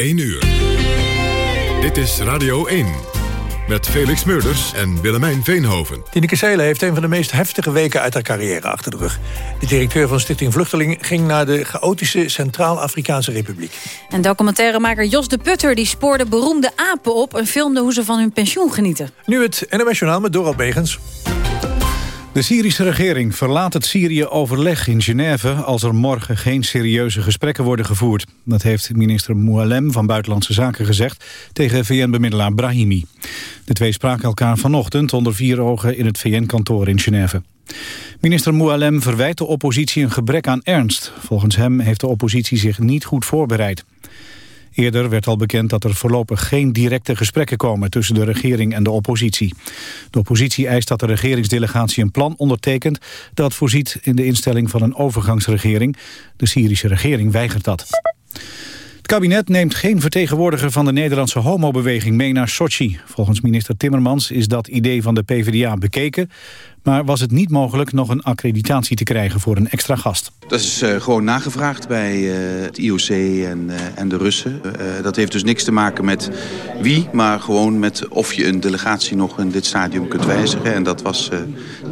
1 uur. Dit is Radio 1. Met Felix Meurders en Willemijn Veenhoven. Tineke Seelen heeft een van de meest heftige weken uit haar carrière achter de rug. De directeur van Stichting Vluchteling ging naar de chaotische Centraal-Afrikaanse Republiek. En documentairemaker Jos de Putter die spoorde beroemde apen op... en filmde hoe ze van hun pensioen genieten. Nu het NMS Journaal met Dorald Begens. De Syrische regering verlaat het Syrië-overleg in Genève... als er morgen geen serieuze gesprekken worden gevoerd. Dat heeft minister Moualem van Buitenlandse Zaken gezegd... tegen VN-bemiddelaar Brahimi. De twee spraken elkaar vanochtend onder vier ogen... in het VN-kantoor in Genève. Minister Moualem verwijt de oppositie een gebrek aan ernst. Volgens hem heeft de oppositie zich niet goed voorbereid. Eerder werd al bekend dat er voorlopig geen directe gesprekken komen tussen de regering en de oppositie. De oppositie eist dat de regeringsdelegatie een plan ondertekent dat voorziet in de instelling van een overgangsregering. De Syrische regering weigert dat. Het kabinet neemt geen vertegenwoordiger van de Nederlandse homobeweging mee naar Sochi. Volgens minister Timmermans is dat idee van de PvdA bekeken maar was het niet mogelijk nog een accreditatie te krijgen voor een extra gast. Dat is uh, gewoon nagevraagd bij uh, het IOC en, uh, en de Russen. dat heeft dus niks te maken met wie, maar gewoon met of je een delegatie nog in dit stadium kunt wijzigen. En dat was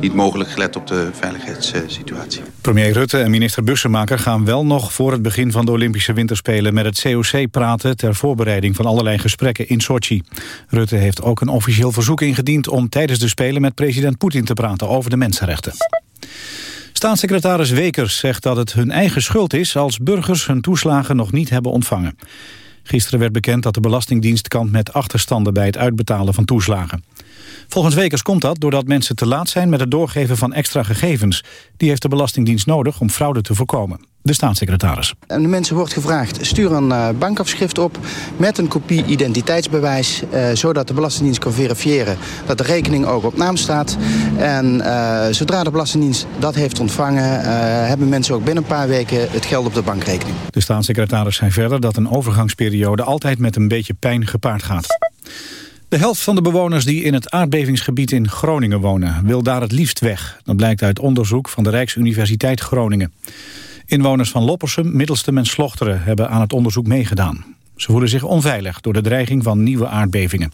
niet mogelijk gelet op de veiligheidssituatie. Premier Rutte en minister Bussemaker gaan wel nog voor het begin van de Olympische Winterspelen met het COC praten ter voorbereiding van allerlei gesprekken in Sochi. Rutte heeft ook een officieel verzoek ingediend om tijdens de Spelen met president Poetin te praten over de mensenrechten. Staatssecretaris Wekers zegt dat het hun eigen schuld is... als burgers hun toeslagen nog niet hebben ontvangen. Gisteren werd bekend dat de Belastingdienst kampt met achterstanden... bij het uitbetalen van toeslagen. Volgens Wekers komt dat doordat mensen te laat zijn met het doorgeven van extra gegevens. Die heeft de Belastingdienst nodig om fraude te voorkomen. De staatssecretaris. En de mensen wordt gevraagd, stuur een uh, bankafschrift op met een kopie identiteitsbewijs, uh, zodat de Belastingdienst kan verifiëren dat de rekening ook op naam staat. En uh, zodra de Belastingdienst dat heeft ontvangen, hebben mensen ook binnen een paar weken het geld op de bankrekening. De staatssecretaris zei verder dat een overgangsperiode altijd met een beetje pijn gepaard gaat. De helft van de bewoners die in het aardbevingsgebied in Groningen wonen... wil daar het liefst weg. Dat blijkt uit onderzoek van de Rijksuniversiteit Groningen. Inwoners van Loppersum, Middelstum en Slochteren hebben aan het onderzoek meegedaan. Ze voelen zich onveilig door de dreiging van nieuwe aardbevingen.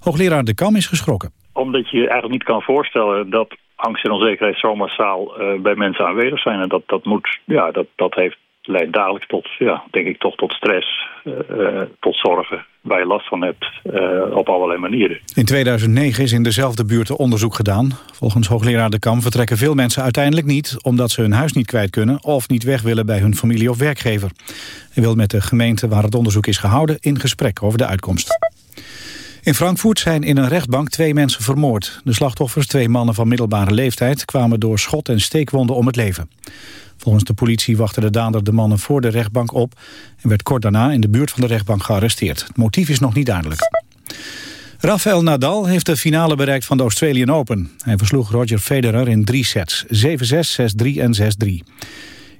Hoogleraar De Kam is geschrokken. Omdat je je eigenlijk niet kan voorstellen dat angst en onzekerheid zo massaal uh, bij mensen aanwezig zijn. En dat, dat, moet, ja, dat, dat heeft leidt dadelijk tot, ja, denk ik toch tot stress, uh, tot zorgen waar je last van hebt uh, op allerlei manieren. In 2009 is in dezelfde buurt onderzoek gedaan. Volgens hoogleraar De Kam vertrekken veel mensen uiteindelijk niet... omdat ze hun huis niet kwijt kunnen of niet weg willen bij hun familie of werkgever. Hij wil met de gemeente waar het onderzoek is gehouden in gesprek over de uitkomst. In Frankfurt zijn in een rechtbank twee mensen vermoord. De slachtoffers, twee mannen van middelbare leeftijd... kwamen door schot- en steekwonden om het leven. Volgens de politie wachtte de dader de mannen voor de rechtbank op... en werd kort daarna in de buurt van de rechtbank gearresteerd. Het motief is nog niet duidelijk. Rafael Nadal heeft de finale bereikt van de Australian Open. Hij versloeg Roger Federer in drie sets, 7-6, 6-3 en 6-3.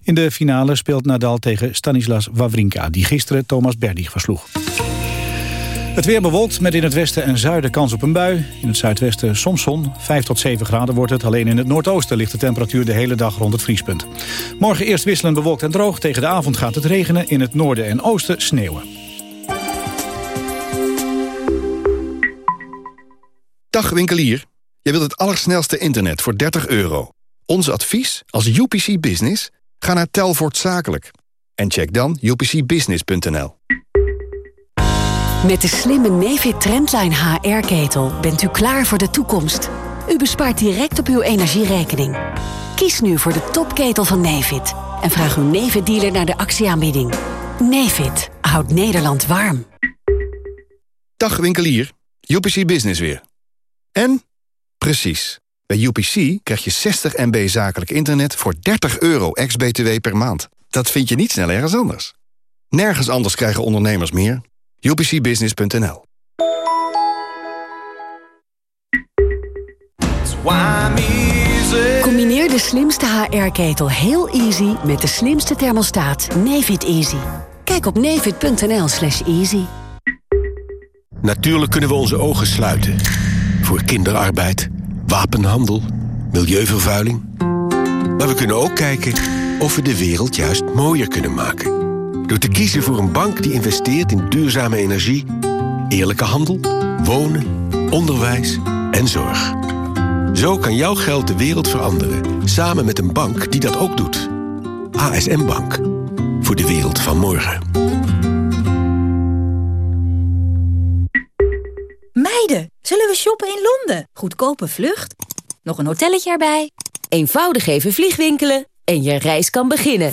In de finale speelt Nadal tegen Stanislas Wawrinka... die gisteren Thomas Berdych versloeg. Het weer bewolkt met in het westen en zuiden kans op een bui. In het zuidwesten soms zon. 5 tot 7 graden wordt het. Alleen in het noordoosten ligt de temperatuur de hele dag rond het vriespunt. Morgen eerst wisselend bewolkt en droog. Tegen de avond gaat het regenen. In het noorden en oosten sneeuwen. Dag winkelier. Jij wilt het allersnelste internet voor 30 euro. Ons advies als UPC Business? Ga naar Telvoort Zakelijk. En check dan upcbusiness.nl. Met de slimme Nefit Trendline HR-ketel bent u klaar voor de toekomst. U bespaart direct op uw energierekening. Kies nu voor de topketel van Nefit en vraag uw Nefit-dealer naar de actieaanbieding. Nefit houdt Nederland warm. Dag winkelier, UPC Business weer. En? Precies. Bij UPC krijg je 60 MB zakelijk internet voor 30 euro ex-BTW per maand. Dat vind je niet snel ergens anders. Nergens anders krijgen ondernemers meer upcbusiness.nl Combineer de slimste HR-ketel heel easy met de slimste thermostaat Nefit Easy. Kijk op nefit.nl slash easy. Natuurlijk kunnen we onze ogen sluiten. Voor kinderarbeid, wapenhandel, milieuvervuiling. Maar we kunnen ook kijken of we de wereld juist mooier kunnen maken. Door te kiezen voor een bank die investeert in duurzame energie, eerlijke handel, wonen, onderwijs en zorg. Zo kan jouw geld de wereld veranderen, samen met een bank die dat ook doet. ASM Bank. Voor de wereld van morgen. Meiden, zullen we shoppen in Londen? Goedkope vlucht, nog een hotelletje erbij. Eenvoudig even vliegwinkelen en je reis kan beginnen.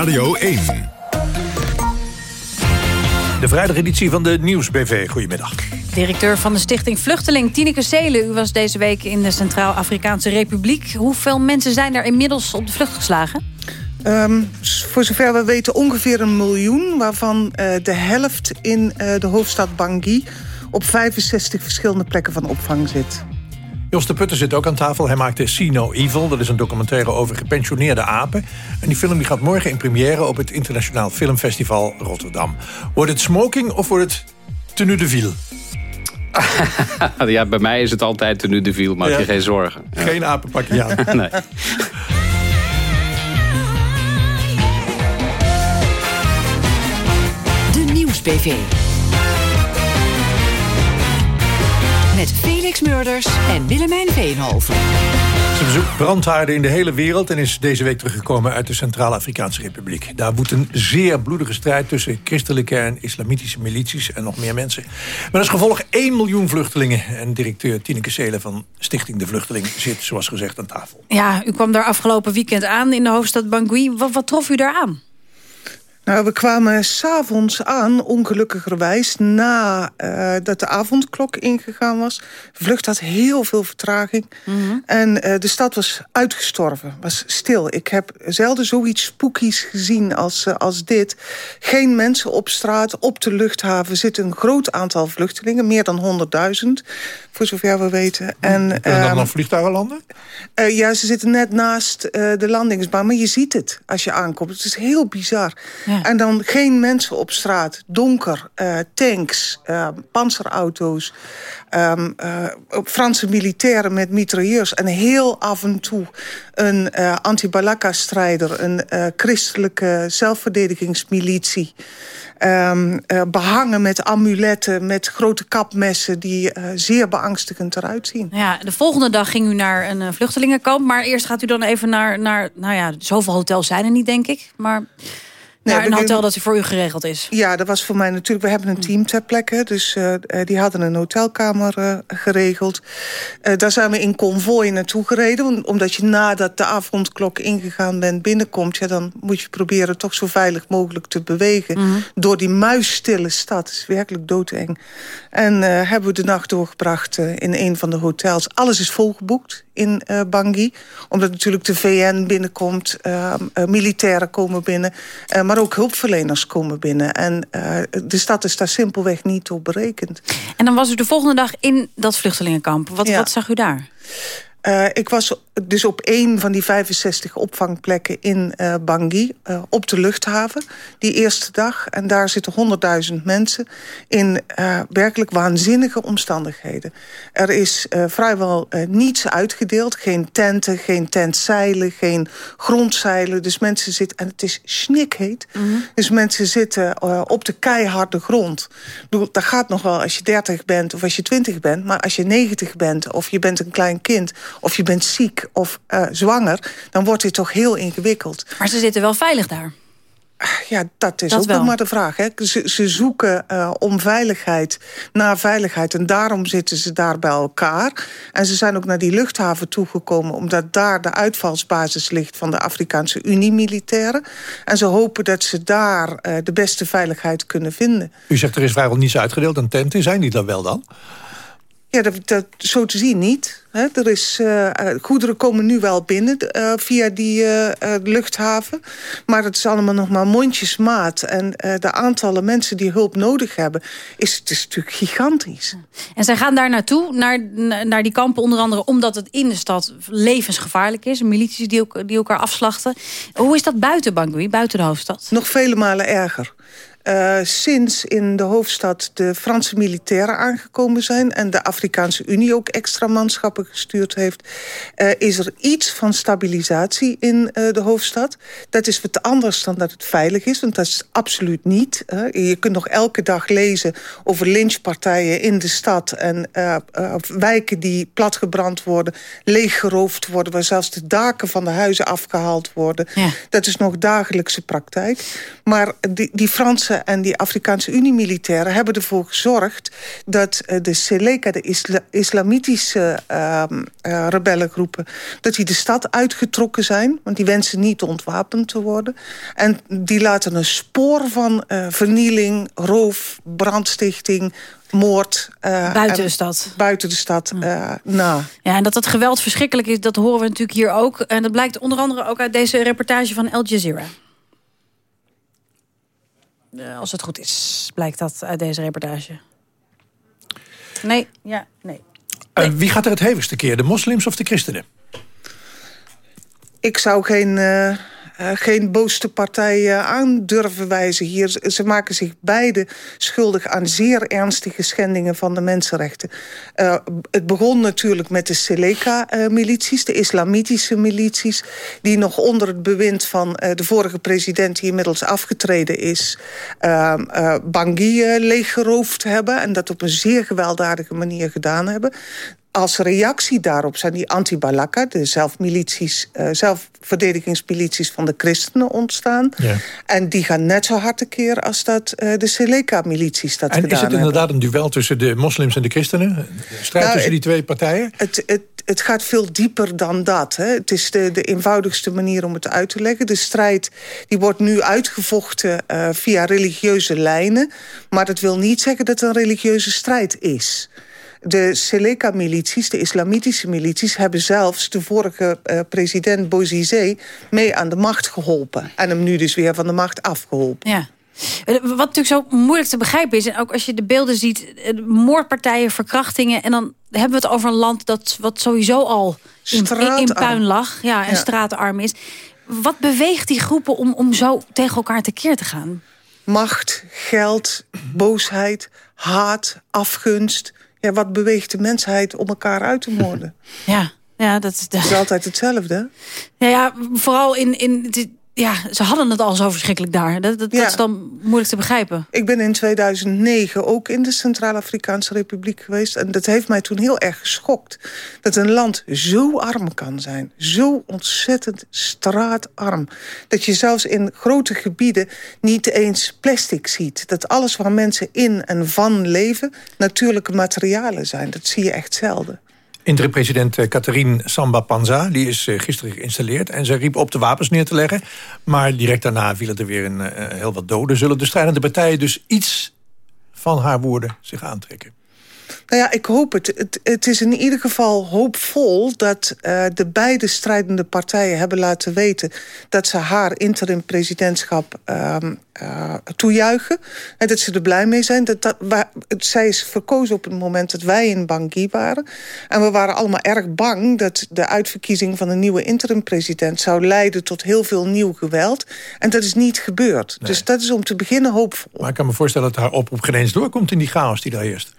Radio 1. De vrijdageditie van de Nieuws-BV. Goedemiddag. Directeur van de stichting Vluchteling, Tineke Seelen. U was deze week in de Centraal-Afrikaanse Republiek. Hoeveel mensen zijn er inmiddels op de vlucht geslagen? Ehm, voor zover we weten ongeveer een miljoen... waarvan eh, de helft in eh, de hoofdstad Bangui... op 65 verschillende plekken van opvang zit. Jos de Putter zit ook aan tafel. Hij maakte See No Evil. Dat is een documentaire over gepensioneerde apen. En die film die gaat morgen in première op het Internationaal Filmfestival Rotterdam. Wordt het smoking of wordt het tenue de ville? ja, bij mij is het altijd tenue de ville, maak Ja. je geen zorgen. Ja. Geen apenpakje aan. nee. De Nieuws-PV. Met Felix Murders en Willemijn Veenhoven. Ze bezoekt brandhaarden in de hele wereld... en is deze week teruggekomen uit de Centraal-Afrikaanse Republiek. Daar woedt een zeer bloedige strijd tussen christelijke en islamitische milities... en nog meer mensen. Met als gevolg 1 miljoen vluchtelingen. En directeur Tineke Seelen van Stichting De Vluchteling... zit, zoals gezegd, aan tafel. Ja, u kwam daar afgelopen weekend aan in de hoofdstad Bangui. Wat, wat trof u daar aan? Nou, we kwamen s'avonds aan, ongelukkigerwijs... nadat dat de avondklok ingegaan was. De vlucht had heel veel vertraging. En eh, de stad was uitgestorven, was stil. Ik heb zelden zoiets spookies gezien als, eh, als dit. Geen mensen op straat. Op de luchthaven zit een groot aantal vluchtelingen. Meer dan 100.000, voor zover we weten. En, Kunnen dan nog vliegtuigen landen? eh, ja, ze zitten net naast eh, de landingsbaan. Maar je ziet het als je aankomt. Het is heel bizar. En dan geen mensen op straat. Donker, eh, tanks, eh, panzerauto's. ehm, eh, Franse militairen met mitrailleurs. En heel af en toe een anti-Balaka-strijder. Een christelijke zelfverdedigingsmilitie. Ehm, eh, behangen met amuletten, met grote kapmessen... die zeer beangstigend eruit zien. Ja, de volgende dag ging u naar een vluchtelingenkamp. Maar eerst gaat u dan even naar, naar nou ja, zoveel hotels zijn er niet, denk ik. Maar naar we een hotel dat voor u geregeld is. Ja, dat was voor mij natuurlijk... We hebben een team ter plekke, dus eh, eh, die hadden een hotelkamer eh, geregeld. Daar zijn we in konvooi naartoe gereden. om- Omdat je nadat de avondklok ingegaan bent binnenkomt... Ja, dan moet je proberen toch zo veilig mogelijk te bewegen. Door die muisstille stad. Het is werkelijk doodeng. En hebben we de nacht doorgebracht in een van de hotels. Alles is volgeboekt in eh Bangui. Omdat natuurlijk de VN binnenkomt. eh, eh, militairen komen binnen. Maar ook hulpverleners komen binnen. En eh, de stad is daar simpelweg niet op berekend. En dan was u de volgende dag in dat vluchtelingenkamp. Wat, Ja. wat zag u daar? Eh, ik was dus op één van die 65 opvangplekken in eh Bangui, eh, op de luchthaven, die eerste dag. En daar zitten 100.000 mensen in werkelijk waanzinnige omstandigheden. Er is vrijwel niets uitgedeeld. Geen tenten, geen tentzeilen, geen grondzeilen. Dus mensen zitten, en het is snikheet. Dus mensen zitten op de keiharde grond. Dat gaat nog wel als je 30 bent of als je 20 bent. Maar als je 90 bent of je bent een klein kind... of je bent ziek of eh, zwanger... dan wordt dit toch heel ingewikkeld. Maar ze zitten wel veilig daar. Ja, dat is Dat ook wel. nog maar de vraag. Hè? Ze, ze zoeken eh, om veiligheid naar veiligheid. En daarom zitten ze daar bij elkaar. En ze zijn ook naar die luchthaven toegekomen... omdat daar de uitvalsbasis ligt van de Afrikaanse Unie-militairen. En ze hopen dat ze daar eh, de beste veiligheid kunnen vinden. U zegt er is vrijwel niets uitgedeeld aan tenten. Zijn die dat wel dan? Ja, dat, dat, zo te zien niet. Hè. Er is, uh, goederen komen nu wel binnen uh, via die uh, luchthaven. Maar het is allemaal nog maar mondjesmaat. En de aantallen mensen die hulp nodig hebben... is, het is natuurlijk gigantisch. En zij gaan daar naartoe, naar, naar die kampen onder andere... omdat het in de stad levensgevaarlijk is. Milities die, die elkaar afslachten. Hoe is dat buiten Bangui, buiten de hoofdstad? Nog vele malen erger. Uh, sinds in de hoofdstad de Franse militairen aangekomen zijn... en de Afrikaanse Unie ook extra manschappen gestuurd heeft... Uh, is er iets van stabilisatie in uh, de hoofdstad. Dat is wat anders dan dat het veilig is, want dat is absoluut niet. je kunt nog elke dag lezen over lynchpartijen in de stad... en wijken die platgebrand worden, leeggeroofd worden... waar zelfs de daken van de huizen afgehaald worden. Ja. Dat is nog dagelijkse praktijk. Maar die, die Franse en die Afrikaanse Unie-militairen hebben ervoor gezorgd dat uh, de Seleka, de isla islamitische uh, uh, rebellengroepen, dat die de stad uitgetrokken zijn. Want die wensen niet ontwapend te worden. En die laten een spoor van uh, vernieling, roof, brandstichting, moord. Uh, buiten de stad. Buiten de stad, uh, na. Ja, en dat dat geweld verschrikkelijk is, dat horen we natuurlijk hier ook. En dat blijkt onder andere ook uit deze reportage van Al Jazeera. Uh, als het goed is, blijkt dat uit deze reportage. Nee, ja, nee. nee. Uh, wie gaat er het hevigste keer, de moslims of de christenen? Ik zou geen... Uh, uh, geen boosste partij uh, aan durven wijzen hier. Ze maken zich beide schuldig aan zeer ernstige schendingen van de mensenrechten. Uh, het begon natuurlijk met de Seleka-milities, de islamitische milities... die nog onder het bewind van de vorige president... die inmiddels afgetreden is, Bangui leeggeroofd hebben... en dat op een zeer gewelddadige manier gedaan hebben als reactie daarop zijn die anti-Balaka... de zelfmilities, uh, zelfverdedigingsmilities van de christenen ontstaan. Ja. En die gaan net zo hard tekeer als dat uh, de Seleka-milities dat en gedaan is het inderdaad een duel tussen de moslims en de christenen? Strijd nou, tussen die twee partijen? Het, het, het gaat veel dieper dan dat. Hè. Het is de, de eenvoudigste manier om het uit te leggen. De strijd die wordt nu uitgevochten uh, via religieuze lijnen. Maar dat wil niet zeggen dat het een religieuze strijd is. De Seleka-milities, de islamitische milities... hebben zelfs de vorige uh, president Bozizé mee aan de macht geholpen. En hem nu dus weer van de macht afgeholpen. Ja. Wat natuurlijk zo moeilijk te begrijpen is... en ook als je de beelden ziet, moordpartijen, verkrachtingen... en dan hebben we het over een land dat wat sowieso al in, in puin lag... Ja, en ja. straatarm is. Wat beweegt die groepen om, om zo tegen elkaar tekeer te gaan? Macht, geld, boosheid, haat, afgunst ja, wat beweegt de mensheid om elkaar uit te moorden? Ja, ja dat, dat... is altijd hetzelfde. Ja, ja vooral in, in ja, ze hadden het al zo verschrikkelijk daar. Dat, dat, ja. dat, is dan moeilijk te begrijpen. Ik ben in 2009 ook in de Centraal-Afrikaanse Republiek geweest. En dat heeft mij toen heel erg geschokt. Dat een land zo arm kan zijn. Zo ontzettend straatarm. Dat je zelfs in grote gebieden niet eens plastic ziet. Dat alles waar mensen in en van leven natuurlijke materialen zijn. Dat zie je echt zelden. Interim-president eh, Catherine Samba Panza die is eh, gisteren geïnstalleerd... en ze riep op de wapens neer te leggen. Maar direct daarna vielen er weer een, uh, heel wat doden. Zullen de strijdende partijen dus iets van haar woorden zich aantrekken? Nou ja, ik hoop het. Het, het is in ieder geval hoopvol dat uh, de beide strijdende partijen hebben laten weten... dat ze haar interim-presidentschap uh, uh, toejuichen. En dat ze er blij mee zijn. Dat, dat, waar, het, zij is verkozen op het moment dat wij in Bangui waren. En we waren allemaal erg bang dat de uitverkiezing van een nieuwe interim-president... zou leiden tot heel veel nieuw geweld. En dat is niet gebeurd. Nee. Dus dat is om te beginnen hoopvol. Maar ik kan me voorstellen dat haar oproep geen eens doorkomt in die chaos die daar heerst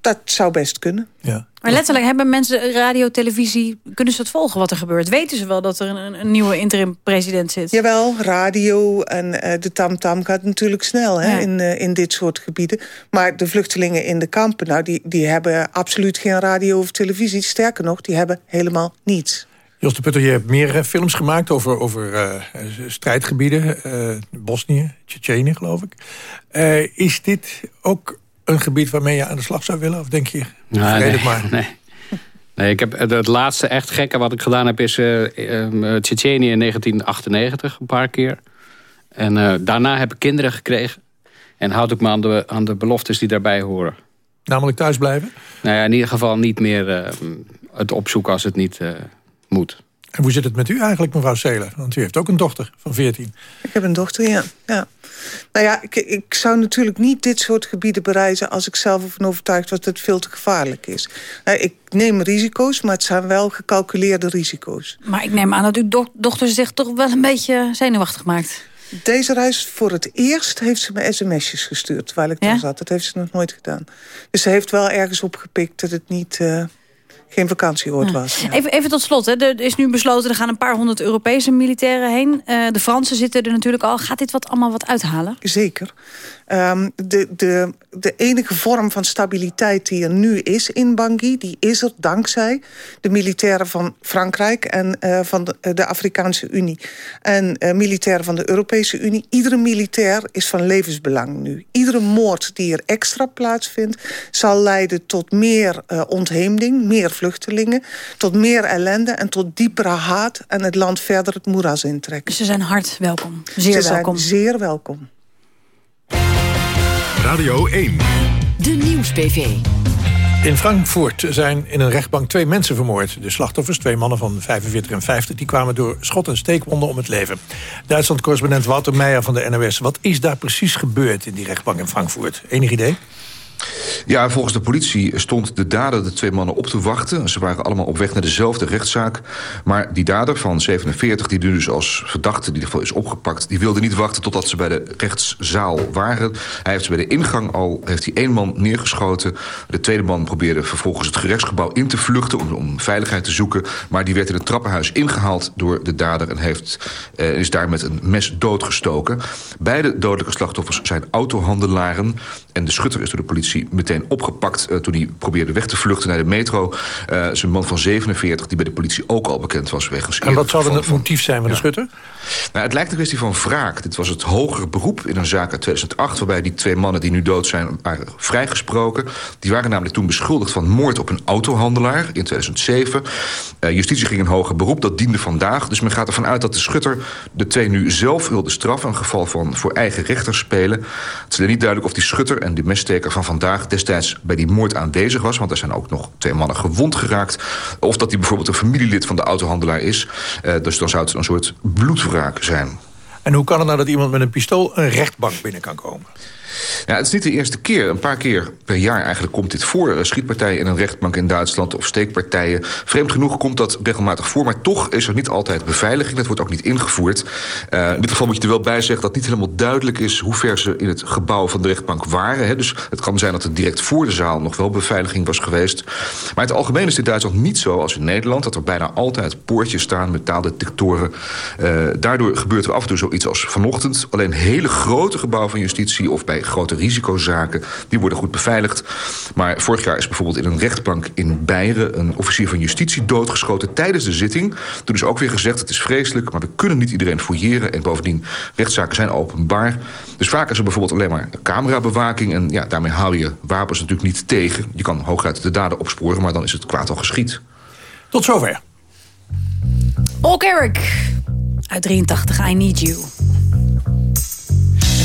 dat zou best kunnen. Ja. Maar letterlijk hebben mensen radio, televisie... kunnen ze het volgen wat er gebeurt? Weten ze wel dat er een, een nieuwe interim-president zit? Jawel, radio en uh, de tamtam -tam gaat natuurlijk snel hè, ja. in, uh, in dit soort gebieden. Maar de vluchtelingen in de kampen... Nou, die, die hebben absoluut geen radio of televisie. Sterker nog, die hebben helemaal niets. Jos de Putter, je hebt meer uh, films gemaakt over, over strijdgebieden. Bosnië, Tsjetsjenië, geloof ik. is dit ook een gebied waarmee je aan de slag zou willen? Of denk je, nou, nee, maar. Nee. nee, ik heb het laatste echt gekke wat ik gedaan heb... is uh, uh, Tsjetsjenië in 1998 een paar keer. En uh, daarna heb ik kinderen gekregen. En houd ik me aan de, aan de beloftes die daarbij horen. Namelijk thuisblijven? Nou ja, in ieder geval niet meer het opzoeken als het niet moet. En hoe zit het met u eigenlijk, mevrouw Seelen? Want u heeft ook een dochter van 14. Ik heb een dochter, ja. ja. Nou ja, ik, ik zou natuurlijk niet dit soort gebieden bereizen... als ik zelf ervan overtuigd was dat het veel te gevaarlijk is. Ik neem risico's, maar het zijn wel gecalculeerde risico's. Maar ik neem aan dat uw dochter zich toch wel een beetje zenuwachtig maakt. Deze reis voor het eerst heeft ze me sms'jes gestuurd... terwijl ik daar zat. Dat heeft ze nog nooit gedaan. Dus ze heeft wel ergens opgepikt dat het niet... Uh, geen vakantieoord was. Even, even tot slot. Hè. Er is nu besloten, er gaan een paar honderd Europese militairen heen. Uh, de Fransen zitten er natuurlijk al. Gaat dit wat allemaal wat uithalen? Zeker. Um, de, de, de enige vorm van stabiliteit die er nu is in Bangui... die is er dankzij de militairen van Frankrijk... en uh, van de, de, Afrikaanse Unie. En uh, militairen van de Europese Unie. Iedere militair is van levensbelang nu. Iedere moord die er extra plaatsvindt... zal leiden tot meer uh, ontheemding, meer vluchtelingen... tot meer ellende en tot diepere haat... en het land verder het moeras intrekken. Ze zijn hard welkom. Zeer Ze welkom. zijn zeer welkom. Radio 1. De Nieuws-PV. In Frankfurt zijn in een rechtbank twee mensen vermoord. De slachtoffers, twee mannen van 45 en 50... die kwamen door schot- en steekwonden om het leven. Duitsland-correspondent Wouter Meijer van de NOS. Wat is daar precies gebeurd in die rechtbank in Frankfurt? Enig idee? Ja, volgens de politie stond de dader de twee mannen op te wachten. Ze waren allemaal op weg naar dezelfde rechtszaak. Maar die dader van 47, die nu dus als verdachte in ieder geval is opgepakt... die wilde niet wachten totdat ze bij de rechtszaal waren. Hij heeft bij de ingang al heeft hij één man neergeschoten. De tweede man probeerde vervolgens het gerechtsgebouw in te vluchten... om, om veiligheid te zoeken. Maar die werd in het trappenhuis ingehaald door de dader... en heeft, eh, is daar met een mes doodgestoken. Beide dodelijke slachtoffers zijn autohandelaren... en de schutter is door de politie meteen opgepakt... Uh, toen hij probeerde weg te vluchten naar de metro. Uh, is een man van 47 die bij de politie ook al bekend was wegens... En wat zou dan het motief zijn van ja. de schutter? Nou, het lijkt een kwestie van wraak. Dit was het hogere beroep in een zaak uit 2008... waarbij die twee mannen die nu dood zijn waren vrijgesproken. Die waren namelijk toen beschuldigd van moord op een autohandelaar in 2007. Uh, justitie ging een hoger beroep, dat diende vandaag. Dus men gaat ervan uit dat de schutter de twee nu zelf wilde straffen... een geval van voor eigen rechter spelen. Het is niet duidelijk of die schutter en de messteker van vandaag destijds bij die moord aanwezig was... want er zijn ook nog twee mannen gewond geraakt. Of dat hij bijvoorbeeld een familielid van de autohandelaar is. Uh, dus dan zou het een soort bloedwraak zijn. En hoe kan het nou dat iemand met een pistool een rechtbank binnen kan komen? Ja, het is niet de eerste keer. Een paar keer per jaar eigenlijk komt dit voor. Schietpartijen in een rechtbank in Duitsland of steekpartijen. Vreemd genoeg komt dat regelmatig voor. Maar toch is er niet altijd beveiliging. Dat wordt ook niet ingevoerd. Uh, in dit geval moet je er wel bij zeggen dat niet helemaal duidelijk is... hoe ver ze in het gebouw van de rechtbank waren. Hè. Dus het kan zijn dat er direct voor de zaal nog wel beveiliging was geweest. Maar in het algemeen is dit in Duitsland niet zo als in Nederland... dat er bijna altijd poortjes staan, metaaldetectoren. Uh, daardoor gebeurt er af en toe zoiets als vanochtend. Alleen hele grote gebouwen van justitie of bij grote risicozaken. Die worden goed beveiligd. Maar vorig jaar is bijvoorbeeld in een rechtbank in Beieren... een officier van justitie doodgeschoten tijdens de zitting. Toen is ook weer gezegd, het is vreselijk... maar we kunnen niet iedereen fouilleren. En bovendien, rechtszaken zijn openbaar. Dus vaak is er bijvoorbeeld alleen maar camerabewaking... en ja, daarmee hou je wapens natuurlijk niet tegen. Je kan hooguit de daden opsporen, maar dan is het kwaad al geschied. Tot zover. Olk Eric uit 83, I Need You.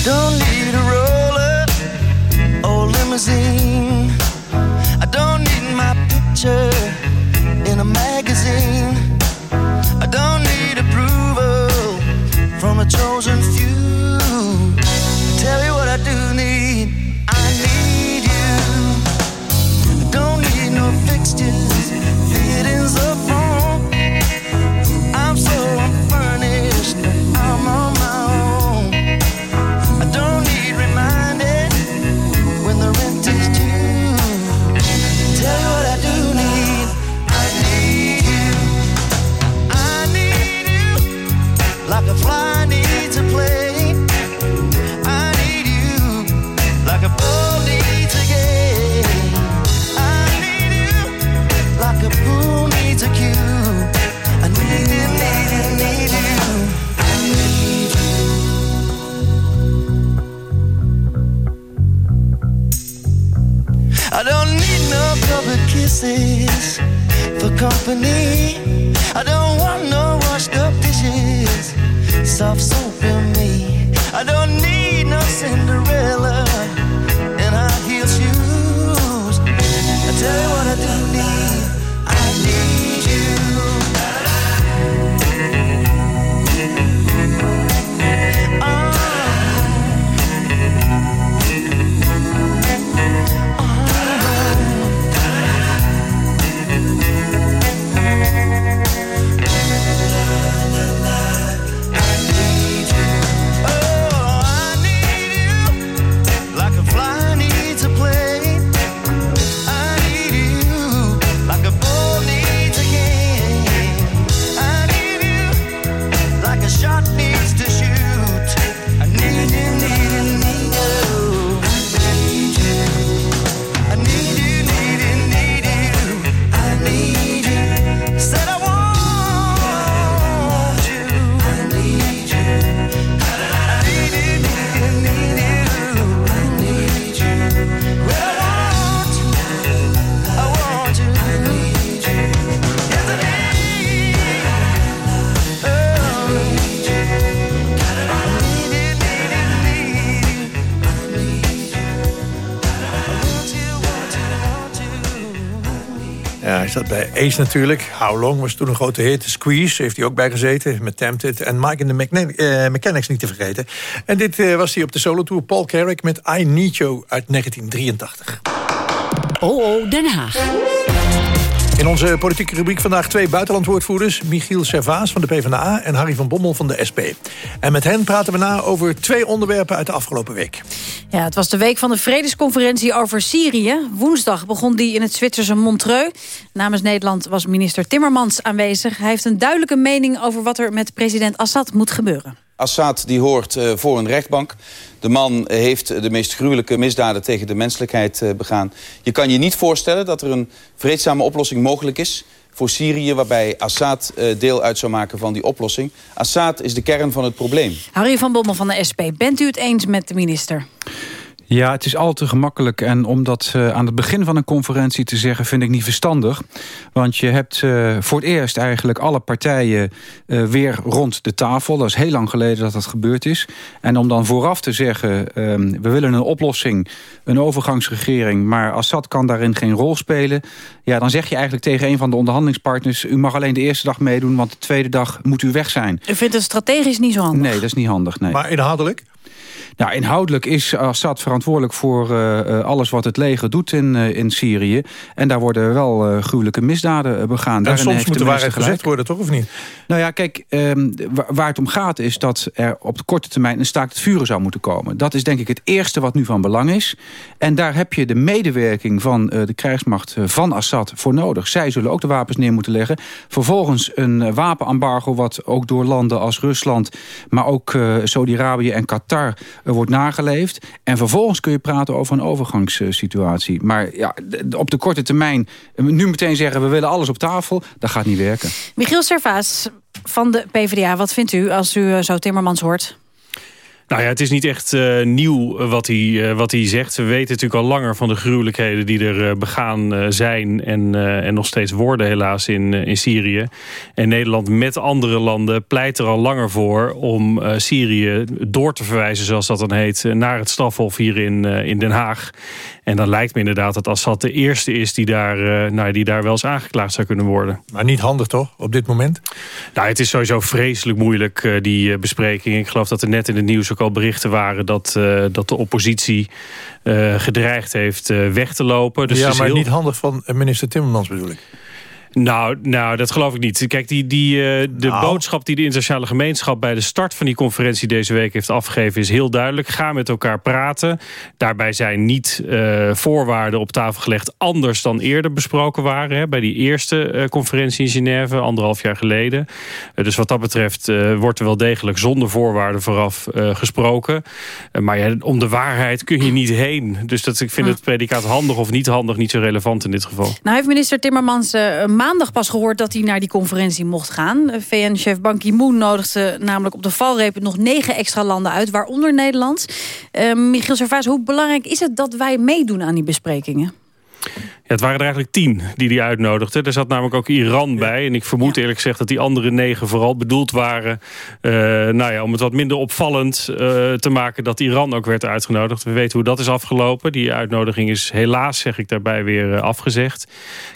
don't need a roller or limousine. I don't need my picture in a magazine. Bij Ace natuurlijk. How Long was toen een grote hit. Squeeze heeft hij ook bij gezeten met Tempted. En Mike in the uh, Mechanics niet te vergeten. En dit uh, was hij op de solo tour Paul Carrick met I Need You uit 1983. Oh, oh, Den Haag. In onze politieke rubriek vandaag twee buitenlandwoordvoerders... Michiel Servaas van de PvdA en Harry van Bommel van de SP. En met hen praten we na over twee onderwerpen uit de afgelopen week. Ja, het was de week van de vredesconferentie over Syrië. Woensdag begon die in het Zwitserse Montreux. Namens Nederland was minister Timmermans aanwezig. Hij heeft een duidelijke mening over wat er met president Assad moet gebeuren. Assad die hoort uh, voor een rechtbank. De man heeft de meest gruwelijke misdaden tegen de menselijkheid uh, begaan. Je kan je niet voorstellen dat er een vreedzame oplossing mogelijk is voor Syrië... waarbij Assad uh, deel uit zou maken van die oplossing. Assad is de kern van het probleem. Harry van Bommel van de SP, bent u het eens met de minister? Ja, het is al te gemakkelijk. En om dat uh, aan het begin van een conferentie te zeggen... vind ik niet verstandig. Want je hebt uh, voor het eerst eigenlijk alle partijen uh, weer rond de tafel. Dat is heel lang geleden dat dat gebeurd is. En om dan vooraf te zeggen... we willen een oplossing, een overgangsregering... maar Assad kan daarin geen rol spelen... ja, dan zeg je eigenlijk tegen een van de onderhandelingspartners... u mag alleen de eerste dag meedoen, want de tweede dag moet u weg zijn. U vindt het strategisch niet zo handig? Nee, dat is niet handig, nee. Maar inhoudelijk? Nou, inhoudelijk is Assad verantwoordelijk voor uh, alles wat het leger doet in, uh, in Syrië. En daar worden wel uh, gruwelijke misdaden begaan. En Daarin soms heeft moet de waarheid gezegd worden, toch? Of niet? Nou ja, kijk, um, waar het om gaat is dat er op de korte termijn een staakt het vuren zou moeten komen. Dat is denk ik het eerste wat nu van belang is. En daar heb je de medewerking van de krijgsmacht van Assad voor nodig. Zij zullen ook de wapens neer moeten leggen. Vervolgens een wapenembargo wat ook door landen als Rusland... maar ook Saudi-Arabië en Qatar wordt nageleefd. En vervolgens kun je praten over een overgangssituatie. Maar ja, op de korte termijn, nu meteen zeggen... we willen alles op tafel, dat gaat niet werken. Michiel Servaas van de PvdA, wat vindt u als u zo Timmermans hoort? Nou ja, het is niet echt uh, nieuw wat hij, uh, wat hij zegt. We weten natuurlijk al langer van de gruwelijkheden die er uh, begaan zijn... en, en nog steeds worden helaas in, in Syrië. En Nederland met andere landen pleit er al langer voor... om Syrië door te verwijzen, zoals dat dan heet... naar het strafhof hier in, in Den Haag. En dan lijkt me inderdaad dat Assad de eerste is... die daar, nou, die daar wel eens aangeklaagd zou kunnen worden. Maar niet handig toch, op dit moment? Nou, het is sowieso vreselijk moeilijk, die bespreking. Ik geloof dat er net in het nieuws ook al berichten waren... dat, uh, dat de oppositie uh, gedreigd heeft uh, weg te lopen. Dus ja, maar heel... niet handig van minister Timmermans bedoel ik. Nou, nou, dat geloof ik niet. Kijk, die, die, uh, de nou. boodschap die de internationale gemeenschap... bij de start van die conferentie deze week heeft afgegeven... is heel duidelijk. Ga met elkaar praten. Daarbij zijn niet uh, voorwaarden op tafel gelegd... anders dan eerder besproken waren. Hè, bij die eerste uh, conferentie in Genève, anderhalf jaar geleden. dus wat dat betreft wordt er wel degelijk... zonder voorwaarden vooraf gesproken. maar ja, om de waarheid kun je niet heen. Dus dat, ik vind het predicaat handig of niet handig... niet zo relevant in dit geval. Nou heeft minister Timmermans maandag pas gehoord dat hij naar die conferentie mocht gaan. VN-chef Ban Ki-moon nodigde namelijk op de valreep nog negen extra landen uit, waaronder Nederland. Uh, Michiel Servaas, hoe belangrijk is het dat wij meedoen aan die besprekingen? Ja, het waren er eigenlijk tien die hij uitnodigde. Er zat namelijk ook Iran bij. En ik vermoed eerlijk gezegd dat die andere negen vooral bedoeld waren... Uh, nou ja, om het wat minder opvallend uh, te maken dat Iran ook werd uitgenodigd. We weten hoe dat is afgelopen. Die uitnodiging is helaas, zeg ik daarbij, weer uh, afgezegd.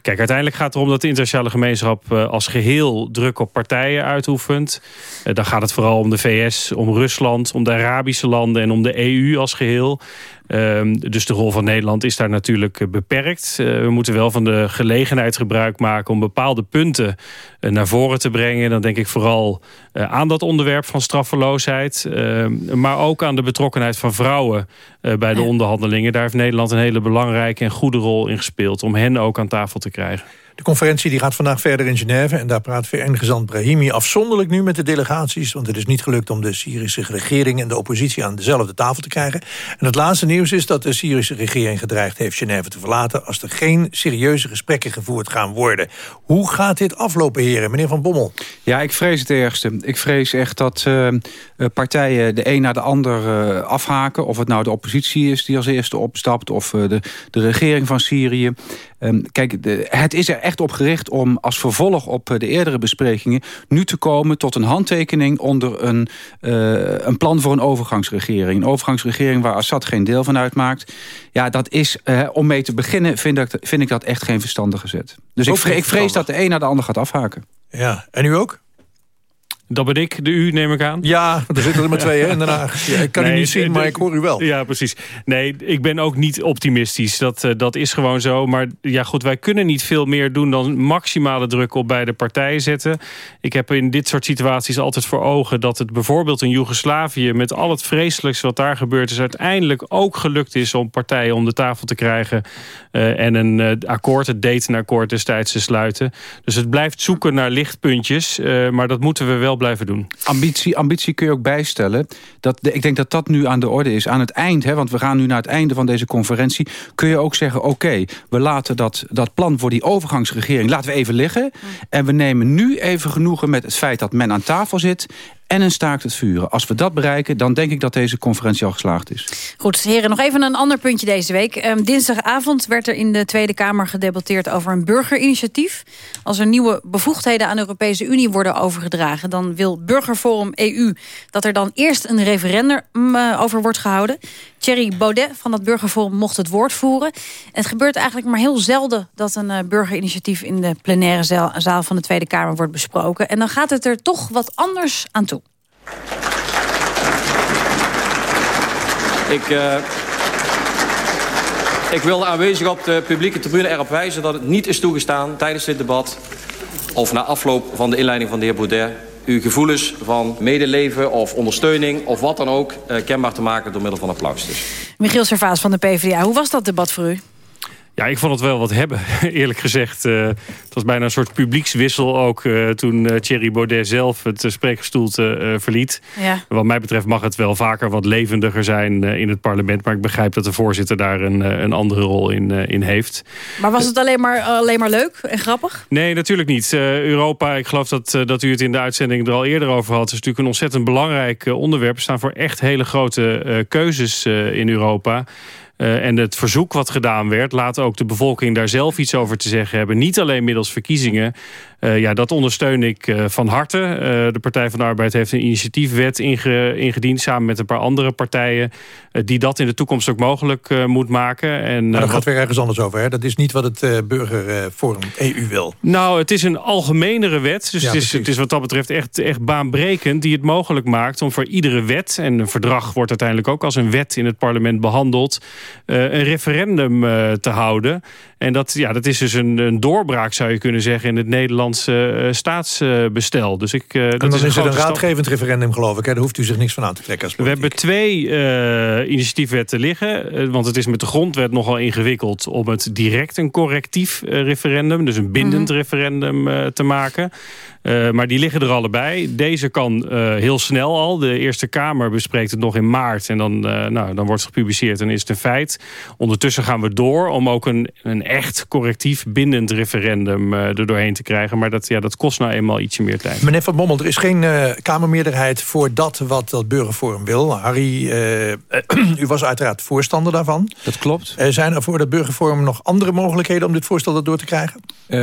Kijk, uiteindelijk gaat het erom dat de internationale gemeenschap... als geheel druk op partijen uitoefent. dan gaat het vooral om de VS, om Rusland, om de Arabische landen... en om de EU als geheel. Ehm, dus de rol van Nederland is daar natuurlijk beperkt. Uh, we moeten wel van de gelegenheid gebruik maken... om bepaalde punten uh, naar voren te brengen. Dan denk ik vooral uh, aan dat onderwerp van straffeloosheid. Ehm, maar ook aan de betrokkenheid van vrouwen bij de onderhandelingen. Daar heeft Nederland een hele belangrijke en goede rol in gespeeld... om hen ook aan tafel te krijgen. De conferentie die gaat vandaag verder in Genève... en daar praat VN-gezant Brahimi afzonderlijk nu met de delegaties... want het is niet gelukt om de Syrische regering en de oppositie... aan dezelfde tafel te krijgen. En het laatste nieuws is dat de Syrische regering gedreigd heeft... Genève te verlaten als er geen serieuze gesprekken gevoerd gaan worden. Hoe gaat dit aflopen, heren? Meneer Van Bommel. Ja, ik vrees het ergste. Ik vrees echt dat uh, partijen de een na de ander uh, afhaken. Of het nou de oppositie is die als eerste opstapt... of de, de regering van Syrië. Ehm, kijk, de, het is er echt op gericht om als vervolg op de eerdere besprekingen... nu te komen tot een handtekening onder een, een plan voor een overgangsregering. Een overgangsregering waar Assad geen deel van uitmaakt. Ja, dat is, om mee te beginnen vind ik, vind ik dat echt geen verstandige zet. Dus ik, ik vrees dat de een naar de ander gaat afhaken. Ja, en u ook? Dat ben ik, de U neem ik aan. Ja, er zitten er maar twee in Den Haag. Ja, ik kan u niet zien, maar ik hoor u wel. Ja, precies. Nee, ik ben ook niet optimistisch. Dat, uh, dat is gewoon zo. Maar ja, goed, wij kunnen niet veel meer doen dan maximale druk op beide partijen zetten. Ik heb in dit soort situaties altijd voor ogen dat het bijvoorbeeld in Joegoslavië... met al het vreselijks wat daar gebeurd is... uiteindelijk ook gelukt is om partijen om de tafel te krijgen... Uh, en een uh, akkoord, het Dayton-akkoord destijds te sluiten. Dus het blijft zoeken naar lichtpuntjes. maar dat moeten we wel blijven doen. Ambitie, ambitie kun je ook bijstellen. Dat, ik denk dat dat nu aan de orde is. Aan het eind, hè, want we gaan nu naar het einde van deze conferentie... kun je ook zeggen, oké, we laten dat, dat plan voor die overgangsregering... laten we even liggen. En we nemen nu even genoegen met het feit dat men aan tafel zit en een staakt het vuren. Als we dat bereiken, dan denk ik dat deze conferentie al geslaagd is. Goed, heren, nog even een ander puntje deze week. Um, dinsdagavond werd er in de Tweede Kamer gedebatteerd over een burgerinitiatief. Als er nieuwe bevoegdheden aan de Europese Unie worden overgedragen... dan wil Burgerforum EU dat er dan eerst een referendum uh, over wordt gehouden. Thierry Baudet van dat Burgerforum mocht het woord voeren. Het gebeurt eigenlijk maar heel zelden dat een uh, burgerinitiatief... in de plenaire zaal, van de Tweede Kamer wordt besproken. En dan gaat het er toch wat anders aan toe. Ik, uh, ik wil de aanwezigen op de publieke tribune erop wijzen... dat het niet is toegestaan tijdens dit debat... of na afloop van de inleiding van de heer Baudet... uw gevoelens van medeleven of ondersteuning of wat dan ook... Uh, kenbaar te maken door middel van applaus. Dus. Michiel Servaas van de PvdA, hoe was dat debat voor u? Ja, ik vond het wel wat hebben, eerlijk gezegd. Uh, het was bijna een soort publiekswissel ook... Uh, toen uh, Thierry Baudet zelf het spreekgestoelte verliet. Ja. Wat mij betreft mag het wel vaker wat levendiger zijn in het parlement. Maar ik begrijp dat de voorzitter daar een, een andere rol in, in heeft. Maar was het alleen maar, alleen maar leuk en grappig? Nee, natuurlijk niet. Europa, ik geloof dat, dat u het in de uitzending er al eerder over had... is natuurlijk een ontzettend belangrijk onderwerp. We staan voor echt hele grote keuzes in Europa... Uh, en het verzoek wat gedaan werd... laat ook de bevolking daar zelf iets over te zeggen hebben. Niet alleen middels verkiezingen. Uh, ja, dat ondersteun ik uh, van harte. de Partij van de Arbeid heeft een initiatiefwet inge ingediend... samen met een paar andere partijen... die dat in de toekomst ook mogelijk moet maken. En, maar dat gaat weer ergens anders over. Hè? Dat is niet wat het Burgerforum EU wil. Nou, het is een algemenere wet. Dus ja, het, is, het is wat dat betreft echt, echt baanbrekend... die het mogelijk maakt om voor iedere wet... en een verdrag wordt uiteindelijk ook als een wet in het parlement behandeld... een referendum te houden. En dat, ja, dat is dus een, een doorbraak, zou je kunnen zeggen... in het Nederlandse uh, staatsbestel. Dus ik, uh, dat en is, is het een raadgevend referendum, geloof ik. Hè? Daar hoeft u zich niks van aan te trekken. We hebben twee uh, initiatiefwetten liggen. want het is met de grondwet nogal ingewikkeld... om het direct een correctief referendum... dus een bindend mm -hmm. referendum te maken... Uh, maar die liggen er allebei. Deze kan uh, heel snel al. De Eerste Kamer bespreekt het nog in maart. En dan, uh, nou, dan wordt het gepubliceerd en is het een feit. Ondertussen gaan we door om ook een, een echt correctief bindend referendum er doorheen te krijgen. Maar dat, ja, dat kost nou eenmaal ietsje meer tijd. Meneer Van Bommel, er is geen Kamermeerderheid voor dat wat dat Burgerforum wil. Harry, u was uiteraard voorstander daarvan. Dat klopt. zijn er voor dat Burgerforum nog andere mogelijkheden om dit voorstel door te krijgen?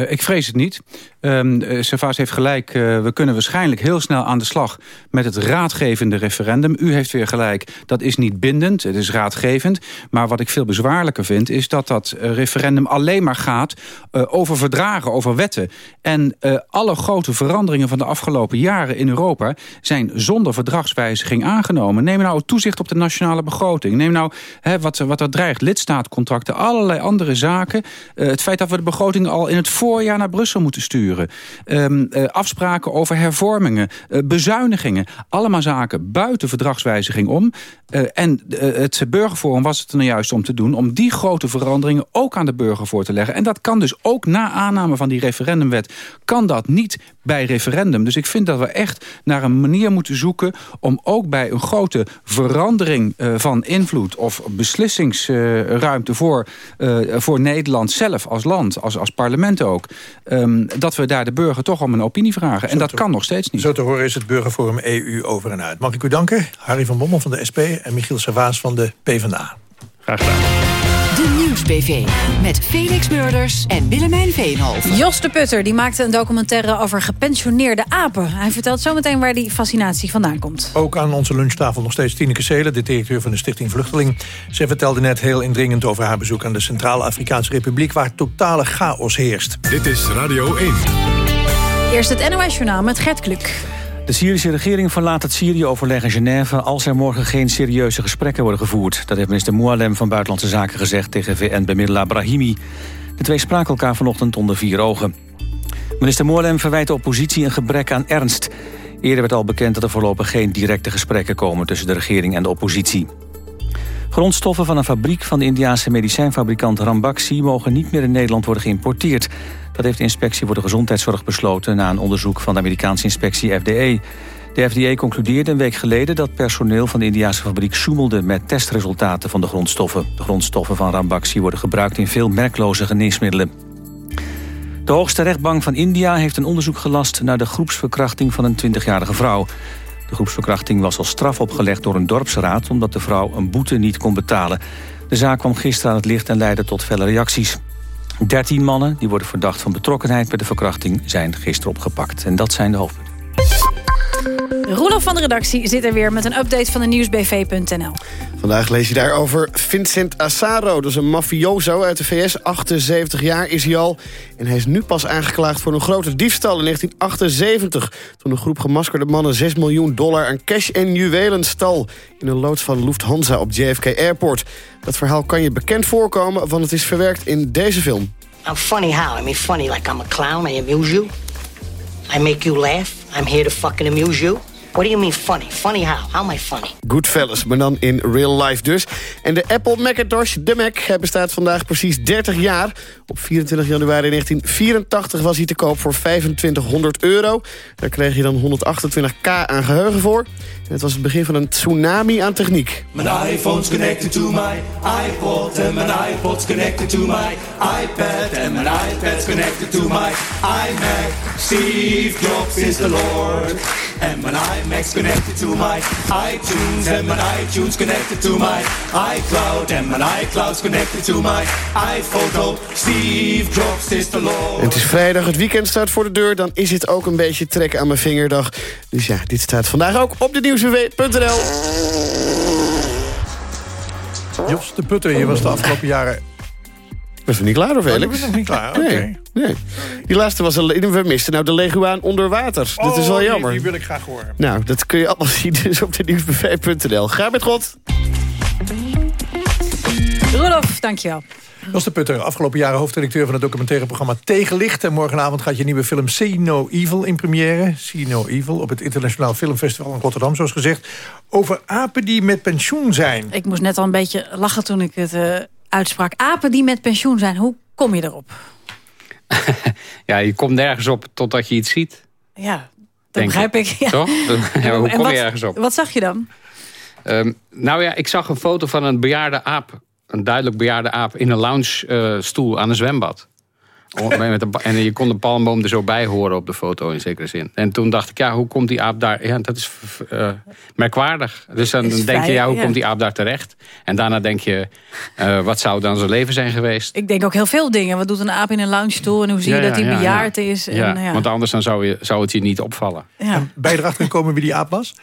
ik vrees het niet. Um, Servaas heeft gelijk. Uh, we kunnen waarschijnlijk heel snel aan de slag met het raadgevende referendum. U heeft weer gelijk. Dat is niet bindend. Het is raadgevend. Maar wat ik veel bezwaarlijker vind... is dat dat referendum alleen maar gaat uh, over verdragen, over wetten. En alle grote veranderingen van de afgelopen jaren in Europa... zijn zonder verdragswijziging aangenomen. Neem nou toezicht op de nationale begroting. Neem nou wat, wat er dreigt. Lidstaatcontracten, allerlei andere zaken. het feit dat we de begroting al in het voorjaar naar Brussel moeten sturen. Um, afspraken over hervormingen, uh, bezuinigingen. Allemaal zaken buiten verdragswijziging om. Uh, en het burgerforum was het er nou juist om te doen... om die grote veranderingen ook aan de burger voor te leggen. En dat kan dus ook na aanname van die referendumwet... kan dat niet bij referendum. Dus ik vind dat we echt naar een manier moeten zoeken... om ook bij een grote verandering van invloed... of beslissingsruimte voor, voor Nederland zelf als land, als, als parlement ook... Um, dat we daar de burger toch om een opinie vragen. En dat kan nog steeds niet. Zo te horen is het Burgerforum EU over en uit. Mag ik u danken? Harry van Bommel van de SP en Michiel Servaas van de PvdA. Graag gedaan. De Nieuwsbv. Met Felix Murders en Willemijn Veenhoven. Jos de Putter die maakte een documentaire over gepensioneerde apen. Hij vertelt zometeen waar die fascinatie vandaan komt. Ook aan onze lunchtafel nog steeds Tineke Seelen... de directeur van de Stichting Vluchteling. Zij vertelde net heel indringend over haar bezoek... aan de Centraal-Afrikaanse Republiek... waar totale chaos heerst. Dit is Radio 1. Eerst het NOS-journaal met Gert Kluk. De Syrische regering verlaat het Syrië-overleg in Genève... als er morgen geen serieuze gesprekken worden gevoerd. Dat heeft minister Moualem van Buitenlandse Zaken gezegd... tegen VN-bemiddelaar Brahimi. De twee spraken elkaar vanochtend onder vier ogen. Minister Moualem verwijt de oppositie een gebrek aan ernst. Eerder werd al bekend dat er voorlopig geen directe gesprekken komen... tussen de regering en de oppositie. Grondstoffen van een fabriek van de Indiaanse medicijnfabrikant Rambaxi... mogen niet meer in Nederland worden geïmporteerd. Dat heeft de inspectie voor de gezondheidszorg besloten... na een onderzoek van de Amerikaanse inspectie FDA. De FDA concludeerde een week geleden dat personeel van de Indiaanse fabriek zoemelde met testresultaten van de grondstoffen. De grondstoffen van Rambaxi worden gebruikt in veel merkloze geneesmiddelen. De hoogste rechtbank van India heeft een onderzoek gelast naar de groepsverkrachting van een 20-jarige vrouw. De groepsverkrachting was als straf opgelegd door een dorpsraad... omdat de vrouw een boete niet kon betalen. De zaak kwam gisteren aan het licht en leidde tot felle reacties. Dertien mannen die worden verdacht van betrokkenheid bij de verkrachting... zijn gisteren opgepakt. En dat zijn de hoofdpunten. Roelof van de redactie zit er weer met een update van de nieuwsbv.nl. Vandaag lees je daarover Vincent Asaro. Dat is een mafioso uit de VS. 78 jaar is hij al. En hij is nu pas aangeklaagd voor een grote diefstal in 1978. Toen een groep gemaskerde mannen 6 miljoen dollar aan cash en juwelen stal. In een loods van Lufthansa op JFK Airport. Dat verhaal kan je bekend voorkomen, want het is verwerkt in deze film. I'm funny how? I mean funny like I'm a clown, I amuse you. I make you laugh. I'm here to fucking amuse you. What do you mean funny? Funny how? How am I funny? Goodfellas, maar dan in real life dus. En de Apple Macintosh, de Mac, hij bestaat vandaag precies 30 jaar. Op 24 januari 1984 was hij te koop voor 2500 euro. Daar kreeg je dan 128k aan geheugen voor. En het was het begin van een tsunami aan techniek. Mijn iPhone's connected to my iPod En mijn iPod's connected to my iPad En mijn iPad's connected to my iMac Steve Jobs is the Lord En mijn iMac's connected to my iTunes En mijn iTunes connected to my iCloud En mijn iCloud's connected to my iPhoto Steve Jobs is the Lord En het is vrijdag, het weekend staat voor de deur. Dan is het ook een beetje trek aan mijn vingerdag. Dus ja, dit staat vandaag ook op de nieuwsbv.nl. Jos de Putter, je was de afgelopen jaren... Was er niet klaar, of Oh, Felix? bent nog niet klaar, oké. Nee, nee. Die laatste was een, we misten nou de leguaan onder water. dat is wel Oh, die- jammer. Die, wil ik graag horen. Nou, dat kun je allemaal zien dus op de nieuwsbv.nl. Ga met God. Roelof, dankjewel. Jos de Putter, afgelopen jaren hoofdredacteur van het documentaire programma Tegenlicht. En morgenavond gaat je nieuwe film See No Evil in première. See No Evil op het Internationaal Filmfestival in Rotterdam, zoals gezegd. Over apen die met pensioen zijn. Ik moest net al een beetje lachen toen ik het eh, uitsprak. Apen die met pensioen zijn, hoe kom je erop? Ja, je komt nergens op totdat je iets ziet. Ja, dat begrijp ik. Ja. Toch? Ja, hoe kom wat- je ergens op? Wat zag je dan? Ehm, nou ja, ik zag een foto van een bejaarde aap. Een duidelijk bejaarde aap in een lounge stoel aan een zwembad. Met een, en je kon de palmboom er zo bij horen op de foto in zekere zin. En toen dacht ik, ja, hoe komt die aap daar? Ja, dat is eh, merkwaardig. Dus dan denk vrij, je, ja, hoe ja. komt die aap daar terecht? En daarna denk je, eh, wat zou dan zijn leven zijn geweest? Ik denk ook heel veel dingen. Wat doet een aap in een lounge stoel en hoe zie je Ja, dat hij ja, bejaard ja. is? En, Ja, ja. want anders dan zou, je, zou het je niet opvallen. Ja. Ben je erachter gekomen wie die aap was?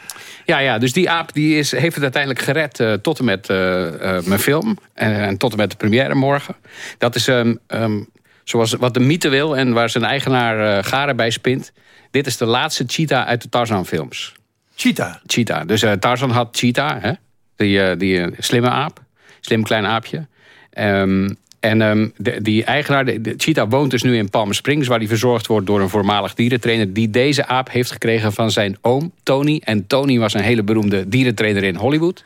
Ja, ja, dus die aap die is, heeft het uiteindelijk gered eh, tot en met eh, eh, mijn film. En, en tot en met de première morgen. Dat is ehm, ehm, zoals wat de mythe wil en waar zijn eigenaar eh, garen bij spint. Dit is de laatste cheetah uit de Tarzan films. Cheetah? Cheetah. Dus eh, Tarzan had cheetah, hè? Die, eh, die slimme aap. Slim klein aapje. Ehm, en ehm, de, die eigenaar, de, de cheetah woont dus nu in Palm Springs... waar hij verzorgd wordt door een voormalig dierentrainer... die deze aap heeft gekregen van zijn oom, Tony. En Tony was een hele beroemde dierentrainer in Hollywood.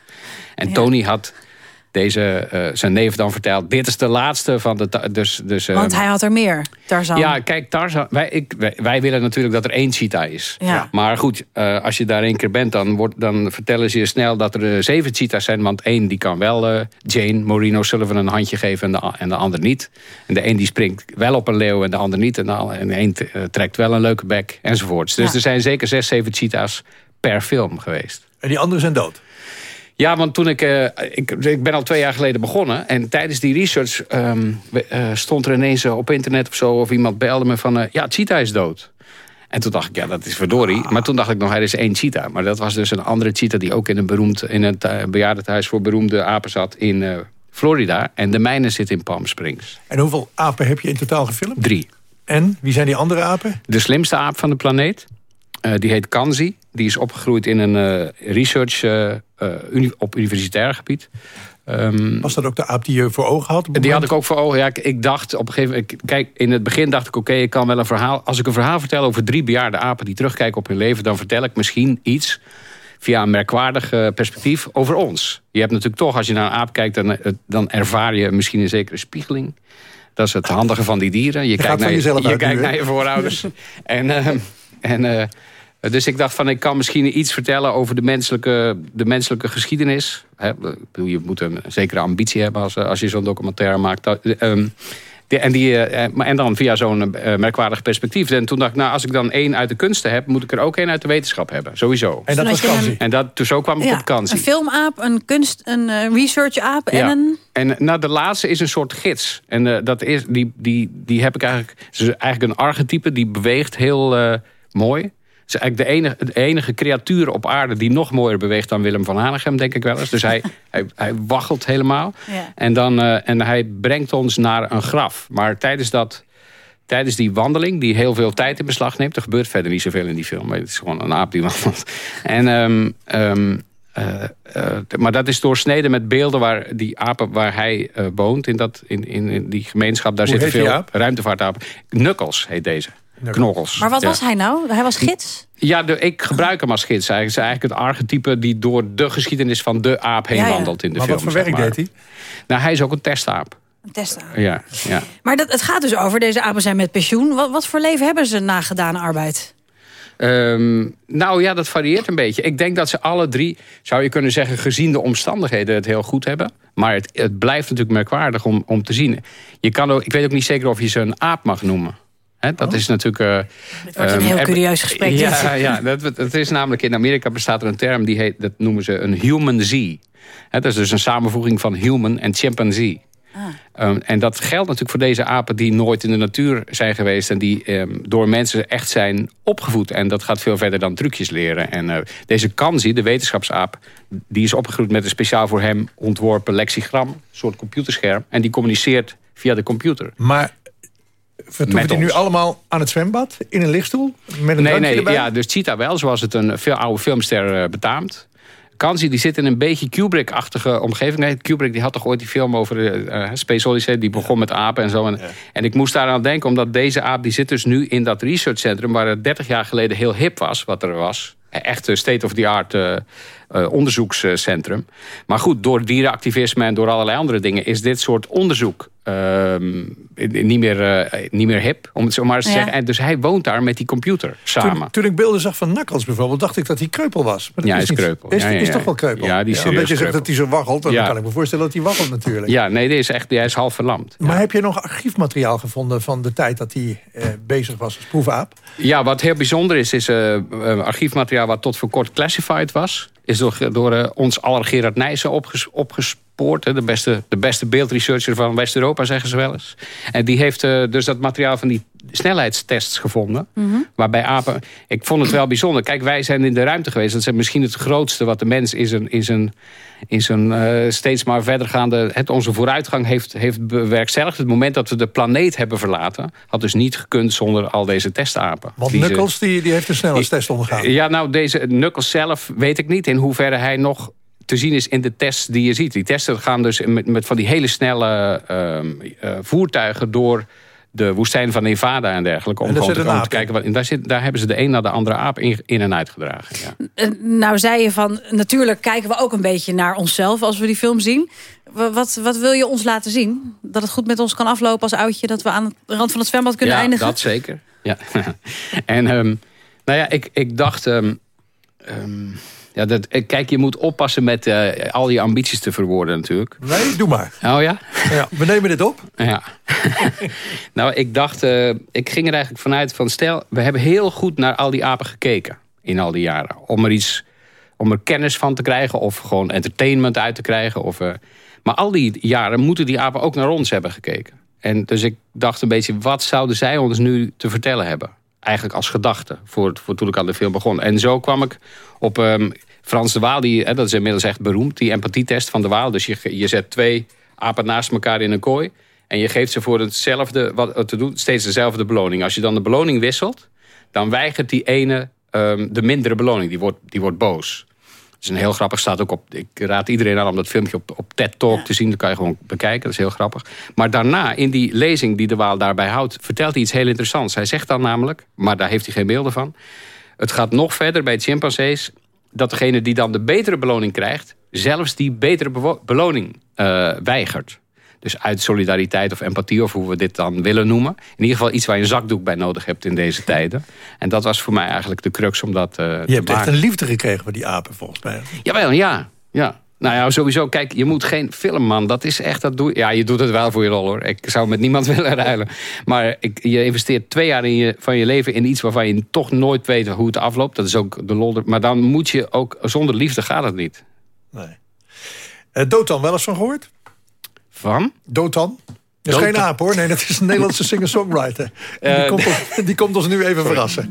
En Tony had deze, eh, zijn neef dan verteld... dit is de laatste van de... Dus, dus, Want ehm, hij had er meer, Tarzan. ja, kijk, Tarzan, wij, ik, wij, wij willen natuurlijk dat er één cheetah is. Ja. Maar goed, eh, als je daar één keer bent, dan, wordt, dan vertellen ze je snel dat er eh, zeven cheetahs zijn. Want één die kan wel eh, Jane Moreno Sullivan een handje geven en de, en de ander niet. En de een die springt wel op een leeuw en de ander niet. En de, en de een eh, trekt wel een leuke bek enzovoorts. Dus Ja. er zijn zeker zes, zeven cheetahs per film geweest. En die anderen zijn dood? Ja, want toen ik, uh, ik... Ik ben al twee jaar geleden begonnen. En tijdens die research um, uh, stond er ineens op internet of zo... of iemand belde me van... Uh, ja, Cheetah is dood. En toen dacht ik, ja, dat is verdorie. Maar toen dacht ik nog, er is één cheetah. Maar dat was dus een andere cheetah... die ook in een, beroemd, in een bejaardentehuis voor beroemde apen zat... in Florida. En de mijne zit in Palm Springs. En hoeveel apen heb je in totaal gefilmd? Drie. En wie zijn die andere apen? De slimste aap van de planeet. Uh, die heet Kanzi. Die is opgegroeid in een uh, research uh, uni op universitair gebied. Um, Was dat ook de aap die je voor ogen had? Die had ik ook voor ogen. Ja, ik, ik dacht op een gegeven moment... Kijk, in het begin dacht ik, oké, okay, ik kan wel een verhaal... Als ik een verhaal vertel over drie bejaarde apen die terugkijken op hun leven... dan vertel ik misschien iets via een merkwaardig perspectief over ons. Je hebt natuurlijk toch, als je naar een aap kijkt... dan, dan ervaar je misschien een zekere spiegeling. Dat is het handige van die dieren. Je, je kijkt, naar je, je, je kijkt naar je voorouders. en... Uh, en uh, dus ik dacht van, ik kan misschien iets vertellen over de menselijke, de menselijke geschiedenis. Hè, je moet een zekere ambitie hebben als, als je zo'n documentaire maakt. Um, en, die, en dan via zo'n merkwaardig perspectief. En toen dacht ik, nou, als ik dan één uit de kunsten heb... moet ik er ook één uit de wetenschap hebben, sowieso. En dat was Kansi. En dat, dus zo kwam ik ja, op Kansi. Een filmaap, een kunst, een uh, researchaap en ja. een... En nou, de laatste is een soort gids. En uh, dat is, die, die, die heb ik eigenlijk... Is eigenlijk een archetype, die beweegt heel uh, mooi is eigenlijk de enige, de enige creatuur op aarde die nog mooier beweegt dan Willem van Hanegem, denk ik wel eens. Dus hij, hij, hij waggelt helemaal. Ja. En, dan, uh, en hij brengt ons naar een graf. Maar tijdens, dat, tijdens die wandeling, die heel veel tijd in beslag neemt... er gebeurt verder niet zoveel in die film. Het is gewoon een aap die wandelt. En... Um, um, uh, uh, maar dat is doorsneden met beelden waar die apen waar hij uh, woont. In, dat, in, in, in die gemeenschap. Daar Hoe zitten heet veel ruimtevaartapen. Knuckles heet deze. Knokkels. Maar wat Ja. was hij nou? Hij was gids? Ja, de, ik gebruik hem als gids. Eigenlijk. Het is eigenlijk het archetype die door de geschiedenis van de aap heen Ja, ja. wandelt in de Maar film. wat voor werk maar. deed hij? Nou, hij is ook een testaap. Een testaap. Ja, ja. Maar dat, het gaat dus over, deze apen zijn met pensioen. Wat, wat voor leven hebben ze na gedane arbeid? Ehm, nou ja, dat varieert een beetje. Ik denk dat ze alle drie, zou je kunnen zeggen... gezien de omstandigheden het heel goed hebben. Maar het, het blijft natuurlijk merkwaardig om, om te zien. Je kan ook, ik weet ook niet zeker of je ze een aap mag noemen. Hè, dat is natuurlijk... eh, Het wordt een ehm, heel curieus gesprek. Ja, ja dat, het is namelijk in Amerika bestaat er een term... die heet, dat noemen ze een human Z. Hè, dat is dus een samenvoeging van human en chimpanzee. Um, en dat geldt natuurlijk voor deze apen die nooit in de natuur zijn geweest... en die um, door mensen echt zijn opgevoed. En dat gaat veel verder dan trucjes leren. En uh, deze Kanzi, de wetenschapsaap... die is opgegroeid met een speciaal voor hem ontworpen lexigram... een soort computerscherm. En die communiceert via de computer. Maar vertoeft Met hij nu allemaal aan het zwembad? In een lichtstoel? Met een Nee, nee, erbij? ja, dus Cheetah wel, zoals het een veel oude filmster eh, betaamt. Kanzi die zit in een beetje Kubrick-achtige omgeving. Nee, Kubrick die had toch ooit die film over eh, Space Odyssey... die begon met apen en zo. En, en ik moest daaraan denken, omdat deze aap... die zit dus nu in dat researchcentrum... waar het 30 jaar geleden heel hip was, wat er was. Echt een state-of-the-art eh, eh, onderzoekscentrum. Maar goed, door dierenactivisme en door allerlei andere dingen... is dit soort onderzoek ehm, niet, meer, eh, niet meer hip, om het zo maar eens te Ja. zeggen. En dus hij woont daar met die computer samen. Toen, toen ik beelden zag van Knuckles bijvoorbeeld, dacht ik dat hij kreupel was. Maar dat Ja, hij is niet- kreupel. Is, Ja, ja, is toch wel kreupel? Ja, die is Omdat je zegt kreupel. dat hij zo waggelt, dan Ja. kan ik me voorstellen dat hij waggelt natuurlijk. Ja, nee, dit is echt, hij is half verlamd. Maar heb je nog archiefmateriaal gevonden van de tijd dat hij eh, bezig was als proefaap? Ja, wat heel bijzonder is, is eh, wat tot voor kort classified was. Is door, eh, ons aller Gerard Nijssen opges, opgespoord. Hè, de, beste, de beste beeldresearcher van West-Europa, zeggen ze wel eens. En die heeft eh, dus dat materiaal van die snelheidstests gevonden. Waarbij apen... Ik vond het wel bijzonder. Kijk, wij zijn in de ruimte geweest. Dat is misschien het grootste wat de mens in zijn... In zijn in zijn eh, steeds maar verdergaande... Het, onze vooruitgang heeft, heeft bewerkstelligd. Het moment dat we de planeet hebben verlaten... had dus niet gekund zonder al deze testapen. Want Die ze- Knuckles die, die heeft een snelheidstest ondergaan. ja, nou, deze Knuckles zelf weet ik niet in hoeverre hij nog te zien is in de tests die je ziet. Die testen gaan dus met, met van die hele snelle ehm, eh, voertuigen door de woestijn van Nevada en dergelijke. Om En gewoon te, gewoon te kijken. Wat, daar, zit, daar hebben ze de een na de andere aap in, in en uitgedragen. Ja. Nou zei je van, natuurlijk kijken we ook een beetje naar onszelf als we die film zien. Wa- Wat, wat wil je ons laten zien? Dat het goed met ons kan aflopen als oudje... dat we aan de rand van het zwembad kunnen ja, eindigen? dat zeker. Ja. en ehm, nou ja, ik, ik dacht... ehm, ehm, ja, dat, eh, kijk, je moet oppassen met eh, al je ambities te verwoorden natuurlijk. Nee, doe maar. Oh ja? Ja, we nemen dit op. Ja. nou, ik dacht, eh, ik ging er eigenlijk vanuit van... stel, we hebben heel goed naar al die apen gekeken in al die jaren. Om er iets om er kennis van te krijgen of gewoon entertainment uit te krijgen. Of, uh, maar al die jaren moeten die apen ook naar ons hebben gekeken. En dus ik dacht een beetje, wat zouden zij ons nu te vertellen hebben? Eigenlijk als gedachte, voor, voor toen ik aan de film begon. En zo kwam ik op um, Frans de Waal, die, hè, dat is inmiddels echt beroemd... die empathietest van de Waal. Dus je, je zet twee apen naast elkaar in een kooi... en je geeft ze voor hetzelfde, wat te doen, steeds dezelfde beloning. Als je dan de beloning wisselt, dan weigert die ene um, de mindere beloning. Die wordt, die wordt boos. Het is een heel grappig, staat ook op. Ik raad iedereen aan om dat filmpje op, op TED Talk te zien. Dat kan je gewoon bekijken, dat is heel grappig. Maar daarna, in die lezing die de Waal daarbij houdt, vertelt hij iets heel interessants. Hij zegt dan namelijk, maar daar heeft hij geen beelden van. Het gaat nog verder bij chimpansees. Dat degene die dan de betere beloning krijgt, zelfs die betere beloning uh, weigert. Dus uit solidariteit of empathie, of hoe we dit dan willen noemen. In ieder geval iets waar je een zakdoek bij nodig hebt in deze tijden. En dat was voor mij eigenlijk de crux om dat uh, Je hebt maken. echt een liefde gekregen voor die apen, volgens mij. Jawel, ja. ja. Nou ja, sowieso, kijk, je moet geen filmman. Dat is echt, dat doe Ja, je doet het wel voor je rol, hoor. Ik zou met niemand willen ruilen. Maar ik, je investeert twee jaar in je, van je leven in iets... waarvan je toch nooit weet hoe het afloopt. Dat is ook de lol. Maar dan moet je ook... Zonder liefde gaat het niet. Nee. Uh, Dotan, wel eens van gehoord? Van? Dotan. Dat is geen aap hoor, nee, dat is een Nederlandse singer-songwriter. Die, uh, komt ons, die komt ons nu even verrassen.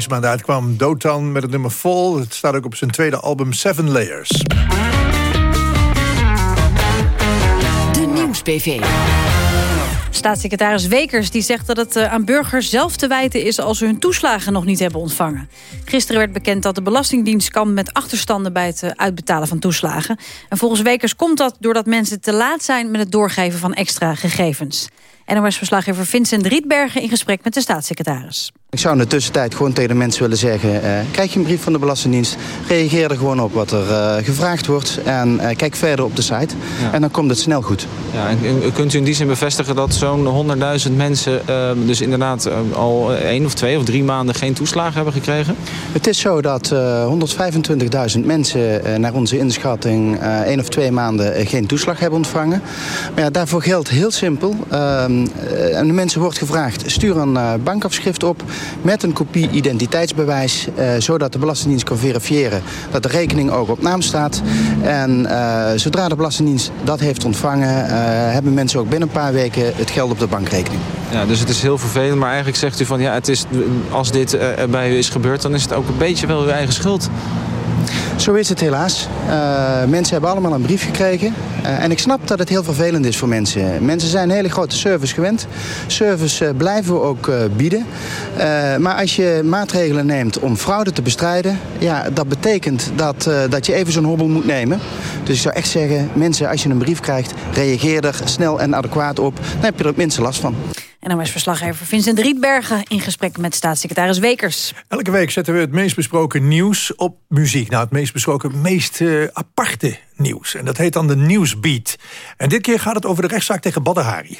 Deze maand uitkwam, Dotan met het nummer Vol. Het staat ook op zijn tweede album Seven Layers. De Nieuws-PV. Staatssecretaris Wekers die zegt dat het eh, aan burgers zelf te wijten is... als ze hun toeslagen nog niet hebben ontvangen. Gisteren werd bekend dat de Belastingdienst kan met achterstanden... bij het eh, uitbetalen van toeslagen. En volgens Wekers komt dat doordat mensen te laat zijn... met het doorgeven van extra gegevens. NOS-verslaggever Vincent Rietbergen in gesprek met de staatssecretaris. Ik zou in de tussentijd gewoon tegen de mensen willen zeggen... Uh, krijg je een brief van de Belastingdienst, reageer er gewoon op wat er uh, gevraagd wordt... en uh, kijk verder op de site ja. en dan komt het snel goed. Ja, en kunt u in die zin bevestigen dat zo'n 100.000 mensen... dus inderdaad al één of twee of drie maanden geen toeslagen hebben gekregen? Het is zo dat 125.000 mensen naar onze inschatting... één of twee maanden geen toeslag hebben ontvangen. Maar ja, daarvoor geldt heel simpel. Ehm, en de mensen wordt gevraagd, stuur een bankafschrift op met een kopie identiteitsbewijs... Uh, zodat de Belastingdienst kan verifiëren dat de rekening ook op naam staat. En uh, zodra de Belastingdienst dat heeft ontvangen... Uh, hebben mensen ook binnen een paar weken het geld op de bankrekening. Ja, dus het is heel vervelend, maar eigenlijk zegt u van... ja, het is, als dit bij u is gebeurd, dan is het ook een beetje wel uw eigen schuld. Zo is het helaas. Uh, mensen hebben allemaal een brief gekregen. Uh, en ik snap dat het heel vervelend is voor mensen. Mensen zijn een hele grote service gewend. Service uh, blijven we ook bieden. maar als je maatregelen neemt om fraude te bestrijden... ja, dat betekent dat, dat je even zo'n hobbel moet nemen. Dus ik zou echt zeggen, mensen, als je een brief krijgt... reageer er snel en adequaat op. Dan heb je er het minste last van. En dan is verslaggever Vincent Rietbergen in gesprek met staatssecretaris Wekers. Elke week zetten we het meest besproken nieuws op muziek. Nou, het meest besproken, meest uh, aparte nieuws. En dat heet dan de Nieuwsbeat. En dit keer gaat het over de rechtszaak tegen Badr Hari.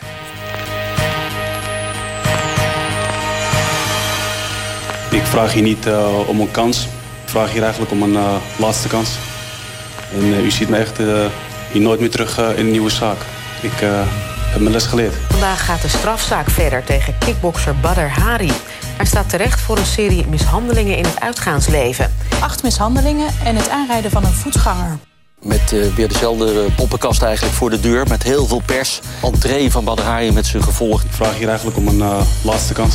Ik vraag hier niet uh, om een kans. Ik vraag hier eigenlijk om een uh, laatste kans. En u ziet me echt hier nooit meer terug in een nieuwe zaak. Ik heb mijn les geleerd. Vandaag gaat de strafzaak verder tegen kickbokser Badr Hari. Hij staat terecht voor een serie mishandelingen in het uitgaansleven. Acht mishandelingen en het aanrijden van een voetganger. Met uh, weer dezelfde poppenkast eigenlijk voor de deur. Met heel veel pers. Entree van Badr Hari met zijn gevolg. Ik vraag hier eigenlijk om een uh, laatste kans.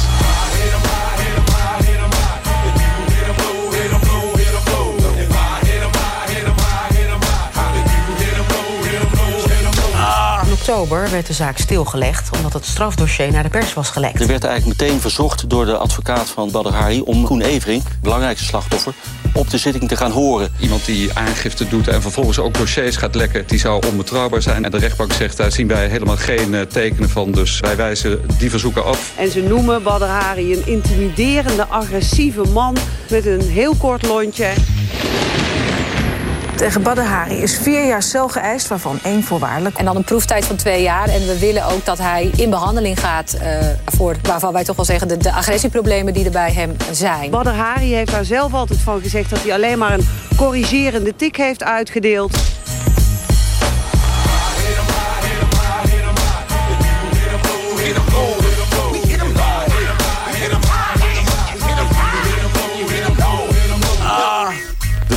Oktober werd de zaak stilgelegd... omdat het strafdossier naar de pers was gelekt. Er werd eigenlijk meteen verzocht door de advocaat van Badr Hari... om Koen Evering, belangrijkste slachtoffer, op de zitting te gaan horen. Iemand die aangifte doet en vervolgens ook dossiers gaat lekken... die zou onbetrouwbaar zijn. En de rechtbank zegt, daar zien wij helemaal geen uh, tekenen van. Dus wij wijzen die verzoeken af. En ze noemen Badr Hari een intimiderende, agressieve man... met een heel kort lontje. Tegen Badr Hari is vier jaar cel geëist, waarvan één voorwaardelijk. En dan een proeftijd van twee jaar. En we willen ook dat hij in behandeling gaat... Uh, voor, waarvan wij toch wel zeggen, de, de agressieproblemen die er bij hem zijn. Badr Hari heeft daar zelf altijd van gezegd... dat hij alleen maar een corrigerende tik heeft uitgedeeld.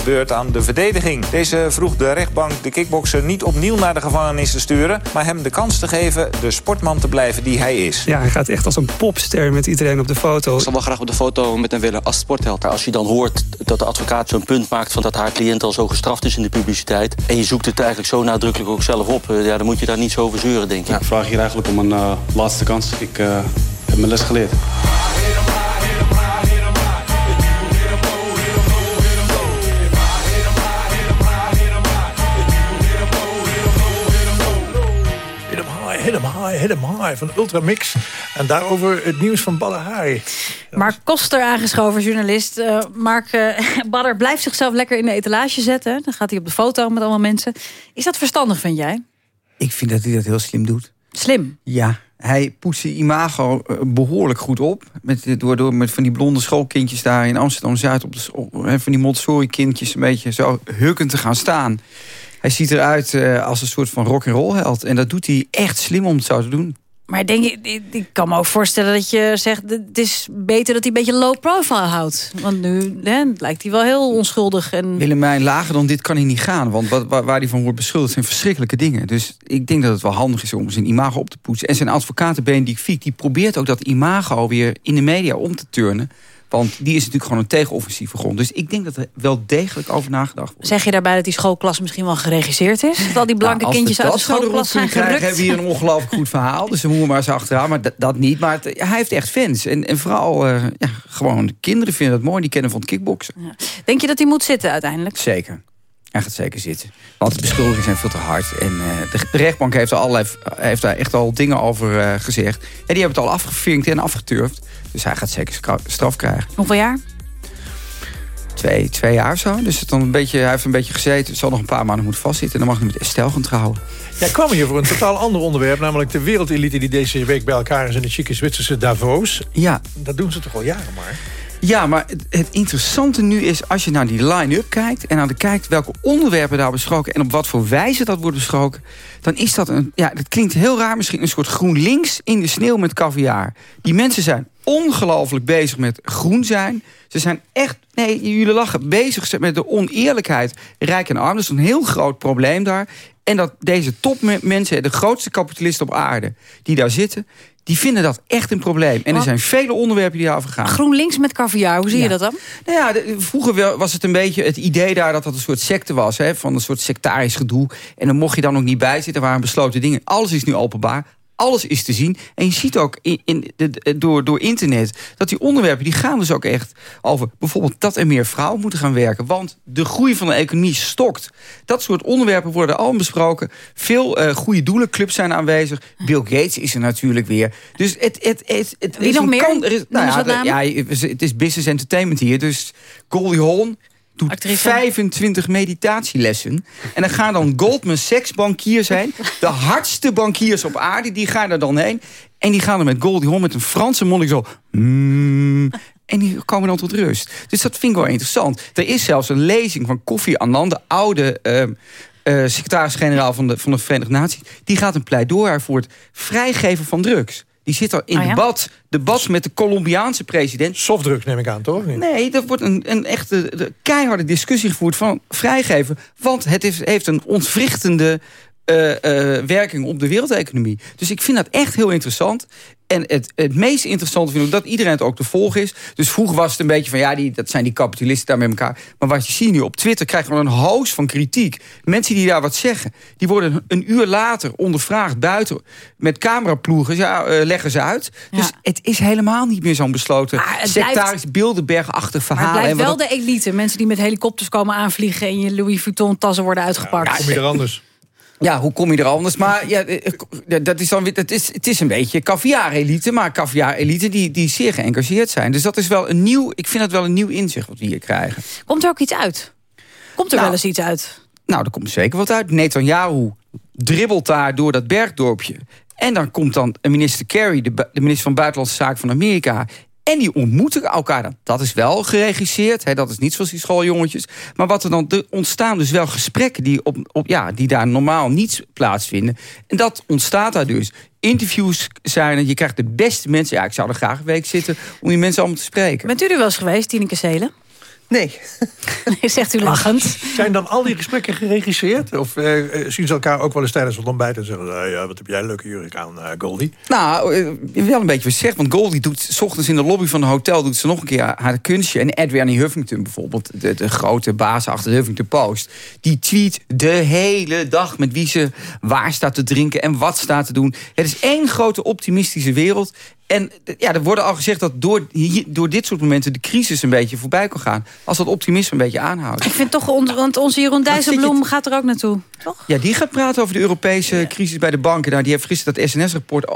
Beurt aan de verdediging. Deze vroeg de rechtbank de kickbokser niet opnieuw naar de gevangenis te sturen... maar hem de kans te geven de sportman te blijven die hij is. Ja, hij gaat echt als een popster met iedereen op de foto. Ik zal wel graag op de foto met hem willen als sportheld. Als je dan hoort dat de advocaat zo'n punt maakt... van dat haar cliënt al zo gestraft is in de publiciteit... en je zoekt het eigenlijk zo nadrukkelijk ook zelf op... ja, dan moet je daar niet zo over zeuren, denk ik. Ja, ik vraag hier eigenlijk om een uh, laatste kans. Ik uh, heb mijn les geleerd. Hit 'em High, Hit 'em High van Ultramix. En daarover het nieuws van Badr Hari. Mark Koster aangeschoven, journalist. Uh, Mark uh, Badr blijft zichzelf lekker in de etalage zetten. Dan gaat hij op de foto met allemaal mensen. Is dat verstandig, vind jij? Ik vind dat hij dat heel slim doet. Slim? Ja, hij poetst de imago eh, behoorlijk goed op. Met, door, door met van die blonde schoolkindjes daar in Amsterdam-Zuid... Op de, op, van die Montessori-kindjes een beetje zo hukkend te gaan staan. Hij ziet eruit uh, als een soort van rock'n'roll held. En dat doet hij echt slim om het zo te doen. Maar denk ik, ik kan me ook voorstellen dat je zegt... het is beter dat hij een beetje low profile houdt. Want nu hè, lijkt hij wel heel onschuldig. En... Willemijn, lager dan dit kan hij niet gaan. Want wat, waar hij van wordt beschuldigd zijn verschrikkelijke dingen. Dus ik denk dat het wel handig is om zijn imago op te poetsen. En zijn advocaat Benedict Fiek, die probeert ook dat imago weer in de media om te turnen Want die is natuurlijk gewoon een tegenoffensieve grond. Dus ik denk dat er wel degelijk over nagedacht wordt. Zeg je daarbij dat die schoolklas misschien wel geregeerd is? Dat al die blanke Nou, kindjes uit de Als we dat schoolklas zijn krijgen, gerukt? hebben we hier een ongelooflijk goed verhaal. Dus dan moeten we maar eens achteraan. Maar dat, dat niet. Maar het- hij heeft echt fans. En, en vooral eh, ja, gewoon de kinderen vinden het mooi. Die kennen van het kickboksen. Denk je dat hij moet zitten uiteindelijk? Zeker. Hij gaat zeker zitten. Want de beschuldigingen zijn veel te hard. En eh, de, rechtbank heeft, er allerlei, heeft daar echt al dingen over eh, gezegd. En die hebben het al afgevinkt en afgeturfd. Dus hij gaat zeker straf krijgen. Hoeveel jaar? Twee, twee jaar of zo. Dus het dan een beetje, hij heeft een beetje gezeten. Het zal nog een paar maanden moeten vastzitten. En dan mag hij met Estelle gaan trouwen. Jij kwam hier voor een totaal ander onderwerp... namelijk de wereldelite die deze week bij elkaar is... in de chique Zwitserse Davos. Ja. Dat doen ze toch al jaren maar? Ja, maar het, het interessante nu is als je naar die line-up kijkt... en naar de kijkt welke onderwerpen daar besproken... en op wat voor wijze dat wordt besproken... dan is dat een... Ja, dat klinkt heel raar misschien... een soort GroenLinks in de sneeuw met caviar. Die mensen zijn ongelooflijk bezig met groen zijn. Ze zijn echt, nee, jullie lachen, bezig met de oneerlijkheid rijk en arm. Dat is een heel groot probleem daar. En dat deze topmensen, de grootste kapitalisten op aarde... die daar zitten, die vinden dat echt een probleem. En er zijn vele onderwerpen die daarover gaan. GroenLinks met caviar, hoe zie je dat dan? Nou ja, de- vroeger was het een beetje het idee daar dat dat een soort secte was. Hè, van een soort sectarisch gedoe. En dan mocht je dan ook niet bij zitten. Waren besloten dingen. Alles is nu openbaar. Alles is te zien. En je ziet ook in, in de, door, door internet dat die onderwerpen die gaan dus ook echt over bijvoorbeeld dat er meer vrouwen moeten gaan werken. Want de groei van de economie stokt. Dat soort onderwerpen worden allemaal besproken. Veel eh, goede doelenclubs zijn aanwezig. Bill Gates is er natuurlijk weer. Dus het, het, het, het Wie is nog meer? kan- er is- nou ja, het is business entertainment hier. Dus Goldie Hawn doet Actrice. 25 meditatielessen. En dan gaan dan Goldman Sachs bankiers zijn. De hardste bankiers op aarde, die gaan er dan heen. En die gaan er met Goldie Hawn met een Franse monnik zo... mm, en die komen dan tot rust. Dus dat vind ik wel interessant. Er is zelfs een lezing van Kofi Annan, de oude... eh, secretaris-generaal van de, van de Verenigde Naties... die gaat een pleidooi voor het vrijgeven van drugs. Die zit al in Oh ja? debat, debat met de Colombiaanse president. Softdrugs neem ik aan, toch? Nee, er wordt een, een echte de keiharde discussie gevoerd van vrijgeven. Want het heeft, heeft een ontwrichtende eh, eh, werking op de wereldeconomie. Dus ik vind dat echt heel interessant. En het, het meest interessante vind ik dat iedereen het ook te volgen is. Dus vroeger was het een beetje van... ja, die, dat zijn die kapitalisten daar met elkaar. Maar wat je ziet nu op Twitter... krijgen we een hoos van kritiek. Mensen die daar wat zeggen... die worden een uur later ondervraagd buiten... met cameraploegen, ja, eh, leggen ze uit. Dus het is helemaal niet meer zo'n besloten... het sectarisch Bilderberg-achtig Maar verhaal. het blijft wel de elite. Mensen die met helikopters komen aanvliegen... en je Louis Vuitton tassen worden uitgepakt. Kom je er anders? Ja, hoe kom je er anders? Maar ja, eh, eh, dat is dan weer, dat is, het is een beetje caviar-elite. Maar caviar-elite die, die zeer geëngageerd zijn. Dus dat is wel een nieuw, ik vind dat wel een nieuw inzicht wat we hier krijgen. Komt er ook iets uit? Komt er Nou, wel eens iets uit? Nou, er komt zeker wat uit. Netanyahu dribbelt daar door dat bergdorpje. En dan komt dan minister Kerry, de, de minister van Buitenlandse Zaken van Amerika... En die ontmoeten elkaar dan. Dat is wel geregisseerd. Hè, dat is niet zoals die schooljongetjes. Maar wat er dan ontstaan dus wel gesprekken die, op, op, ja, die daar normaal niet plaatsvinden. En dat ontstaat daar dus. Interviews zijn er. Je krijgt de beste mensen. Ja, ik zou er graag een week zitten om die mensen allemaal te spreken. Bent u er wel eens geweest, Tineke Seelen? Nee. nee, zegt u lachend. Zijn dan al die gesprekken geregisseerd? Of eh, eh, zien ze elkaar ook wel eens tijdens het ontbijt en zeggen... ze, "Eh, ja, wat heb jij een leuke jurk aan, eh, Goldie? Nou, wel een beetje verzegd. Want Goldie doet s ochtends in de lobby van het hotel... doet ze nog een keer haar kunstje. En Adrienne Huffington bijvoorbeeld, de, de grote baas achter de Huffington Post... die tweet de hele dag met wie ze waar staat te drinken... en wat staat te doen. Het is één grote optimistische wereld. En eh, ja, er wordt al gezegd dat door, door dit soort momenten... de crisis een beetje voorbij kan gaan. Als dat optimisme een beetje aanhoudt. Ik vind toch, on- want onze Jeroen Dijsselbloem gaat er ook naartoe. Toch? Ja, die gaat praten over de Europese crisis bij de banken. Nou, die heeft gisteren dat SNS-rapport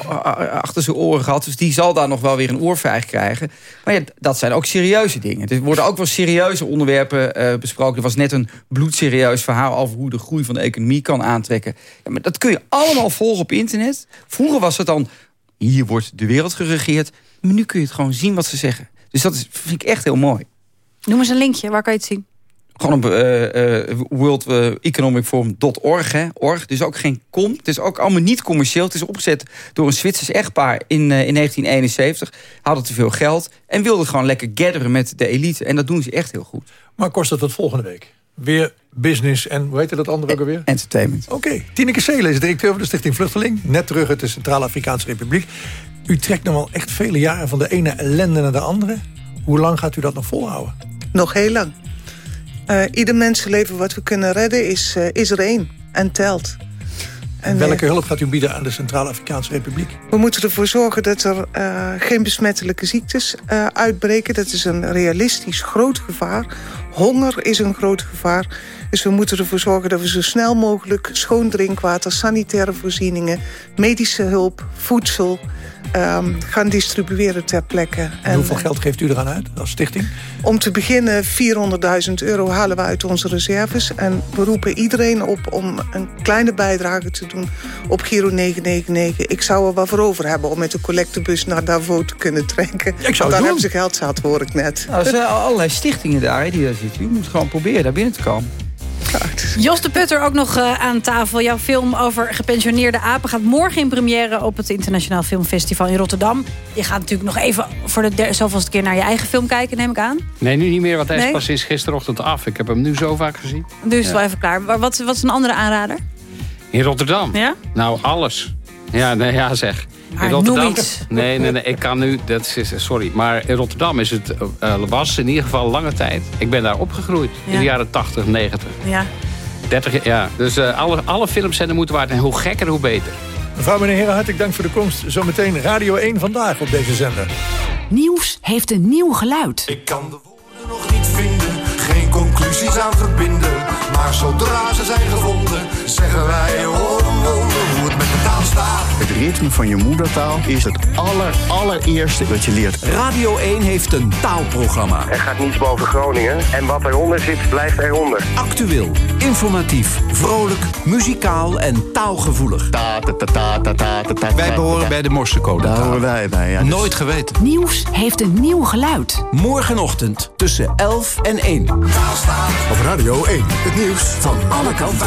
achter zijn oren gehad. Dus die zal daar nog wel weer een oorvijg krijgen. Maar ja, dat zijn ook serieuze dingen. Er worden ook wel serieuze onderwerpen eh, besproken. Er was net een bloedserieus verhaal over hoe de groei van de economie kan aantrekken. Ja, maar dat kun je allemaal volgen op internet. Vroeger was het dan, hier wordt de wereld geregeerd. Maar nu kun je het gewoon zien wat ze zeggen. Dus dat is, vind ik echt heel mooi. Noem eens een linkje, waar kan je het zien? Gewoon op eh, eh, World Economic Forum.org. hè, org. Dus ook geen com. Het is ook allemaal niet commercieel. Het is opgezet door een Zwitsers echtpaar in, eh, in 1971. Hadden te veel geld en wilden gewoon lekker gatheren met de elite. En dat doen ze echt heel goed. Maar kost het tot volgende week? Weer business en hoe heette dat andere ook alweer? Entertainment. Oké, Tineke Seelen is directeur van de Stichting Vluchteling. Net terug uit de Centraal-Afrikaanse Republiek. U trekt nog wel echt vele jaren van de ene ellende naar de andere. Hoe lang gaat u dat nog volhouden? Nog heel lang. Uh, ieder mensenleven wat we kunnen redden is, uh, is er één en telt. En welke hulp gaat u bieden aan de Centraal-Afrikaanse Republiek? We moeten ervoor zorgen dat er uh, geen besmettelijke ziektes uh, uitbreken. Dat is een realistisch groot gevaar. Honger is een groot gevaar. Dus we moeten ervoor zorgen dat we zo snel mogelijk... schoon drinkwater, sanitaire voorzieningen... medische hulp, voedsel um, gaan distribueren ter plekke. En hoeveel geld geeft u eraan uit als stichting? Om te beginnen 400.000 euro halen we uit onze reserves. En we roepen iedereen op om een kleine bijdrage te doen op Giro 999. Ik zou er wel voor over hebben om met de collectebus naar Davos te kunnen trekken. Ja, ik zou daar doen. hebben ze geld zat, hoor ik net. Nou, er zijn allerlei stichtingen daar die daar zitten. U moet gewoon proberen daar binnen te komen. Jos de Putter ook nog uh, aan tafel. Jouw film over gepensioneerde apen gaat morgen in première... op het Internationaal Filmfestival in Rotterdam. Je gaat natuurlijk nog even voor de zoveelste keer naar je eigen film kijken, neem ik aan. Nee, nu niet meer, want hij is nee? pas sinds gisterochtend af. Ik heb hem nu zo vaak gezien. Dus is ja. wel even klaar. Maar wat, wat is een andere aanrader? In Rotterdam? Ja? Nou, alles. Ja, nee, ja zeg. Maar in Rotterdam, noem iets. Nee, nee, nee, ik kan nu, dat is, sorry. Maar in Rotterdam is het, uh, was in ieder geval lange tijd. Ik ben daar opgegroeid ja. in de jaren 80, 90. Ja. 30 ja. Dus uh, alle, alle films zijn de moeite waard. En hoe gekker, hoe beter. Mevrouw, meneer heren, hartelijk dank voor de komst. Zometeen Radio 1 vandaag op deze zender. Nieuws heeft een nieuw geluid. Ik kan de woorden nog niet vinden, geen conclusies aan verbinden. Maar zodra ze zijn gevonden, zeggen wij het met de taal staat. Het ritme van je moedertaal is het aller, allereerste wat je leert. Radio 1 heeft een taalprogramma. Er gaat niets boven Groningen. En wat eronder zit, blijft eronder. Actueel, informatief, vrolijk, muzikaal en taalgevoelig. Ta, ta, ta, ta, ta, ta, ta, ta, wij behoren bij de Morsecode. Daar horen wij bij, ja. Nooit geweten. Nieuws heeft een nieuw geluid. Morgenochtend tussen 11 en 1. Op Radio 1, het nieuws van alle kanten.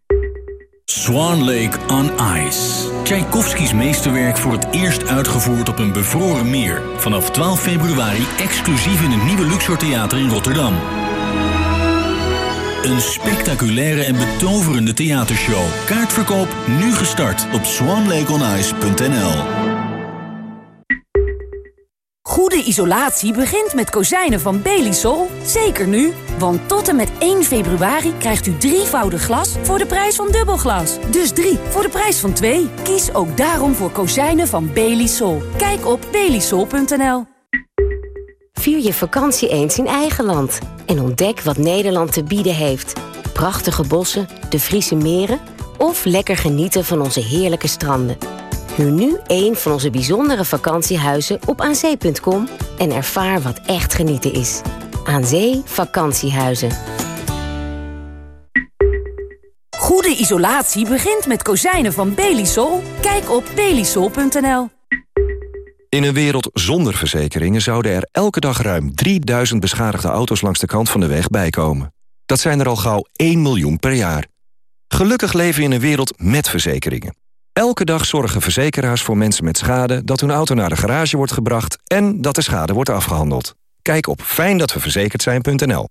Swan Lake on Ice. Tchaikovskis meesterwerk voor het eerst uitgevoerd op een bevroren meer. Vanaf 12 februari exclusief in het nieuwe Luxor Theater in Rotterdam. Een spectaculaire en betoverende theatershow. Kaartverkoop nu gestart op swanlakeonice.nl. Goede isolatie begint met kozijnen van Belisol. Zeker nu, want tot en met 1 februari krijgt u drievoudig glas voor de prijs van dubbelglas. Dus drie voor de prijs van twee. Kies ook daarom voor kozijnen van Belisol. Kijk op belisol.nl. Vier je vakantie eens in eigen land. En ontdek wat Nederland te bieden heeft. Prachtige bossen, de Friese meren... of lekker genieten van onze heerlijke stranden. Huur nu een van onze bijzondere vakantiehuizen op aanzee.com... en ervaar wat echt genieten is. Aan Zee Vakantiehuizen. Goede isolatie begint met kozijnen van Belisol. Kijk op belisol.nl. In een wereld zonder verzekeringen zouden er elke dag ruim 3000 beschadigde auto's langs de kant van de weg bijkomen. Dat zijn er al gauw 1 miljoen per jaar. Gelukkig leven we in een wereld met verzekeringen. Elke dag zorgen verzekeraars voor mensen met schade dat hun auto naar de garage wordt gebracht en dat de schade wordt afgehandeld. Kijk op fijndatweverzekerd zijn.nl.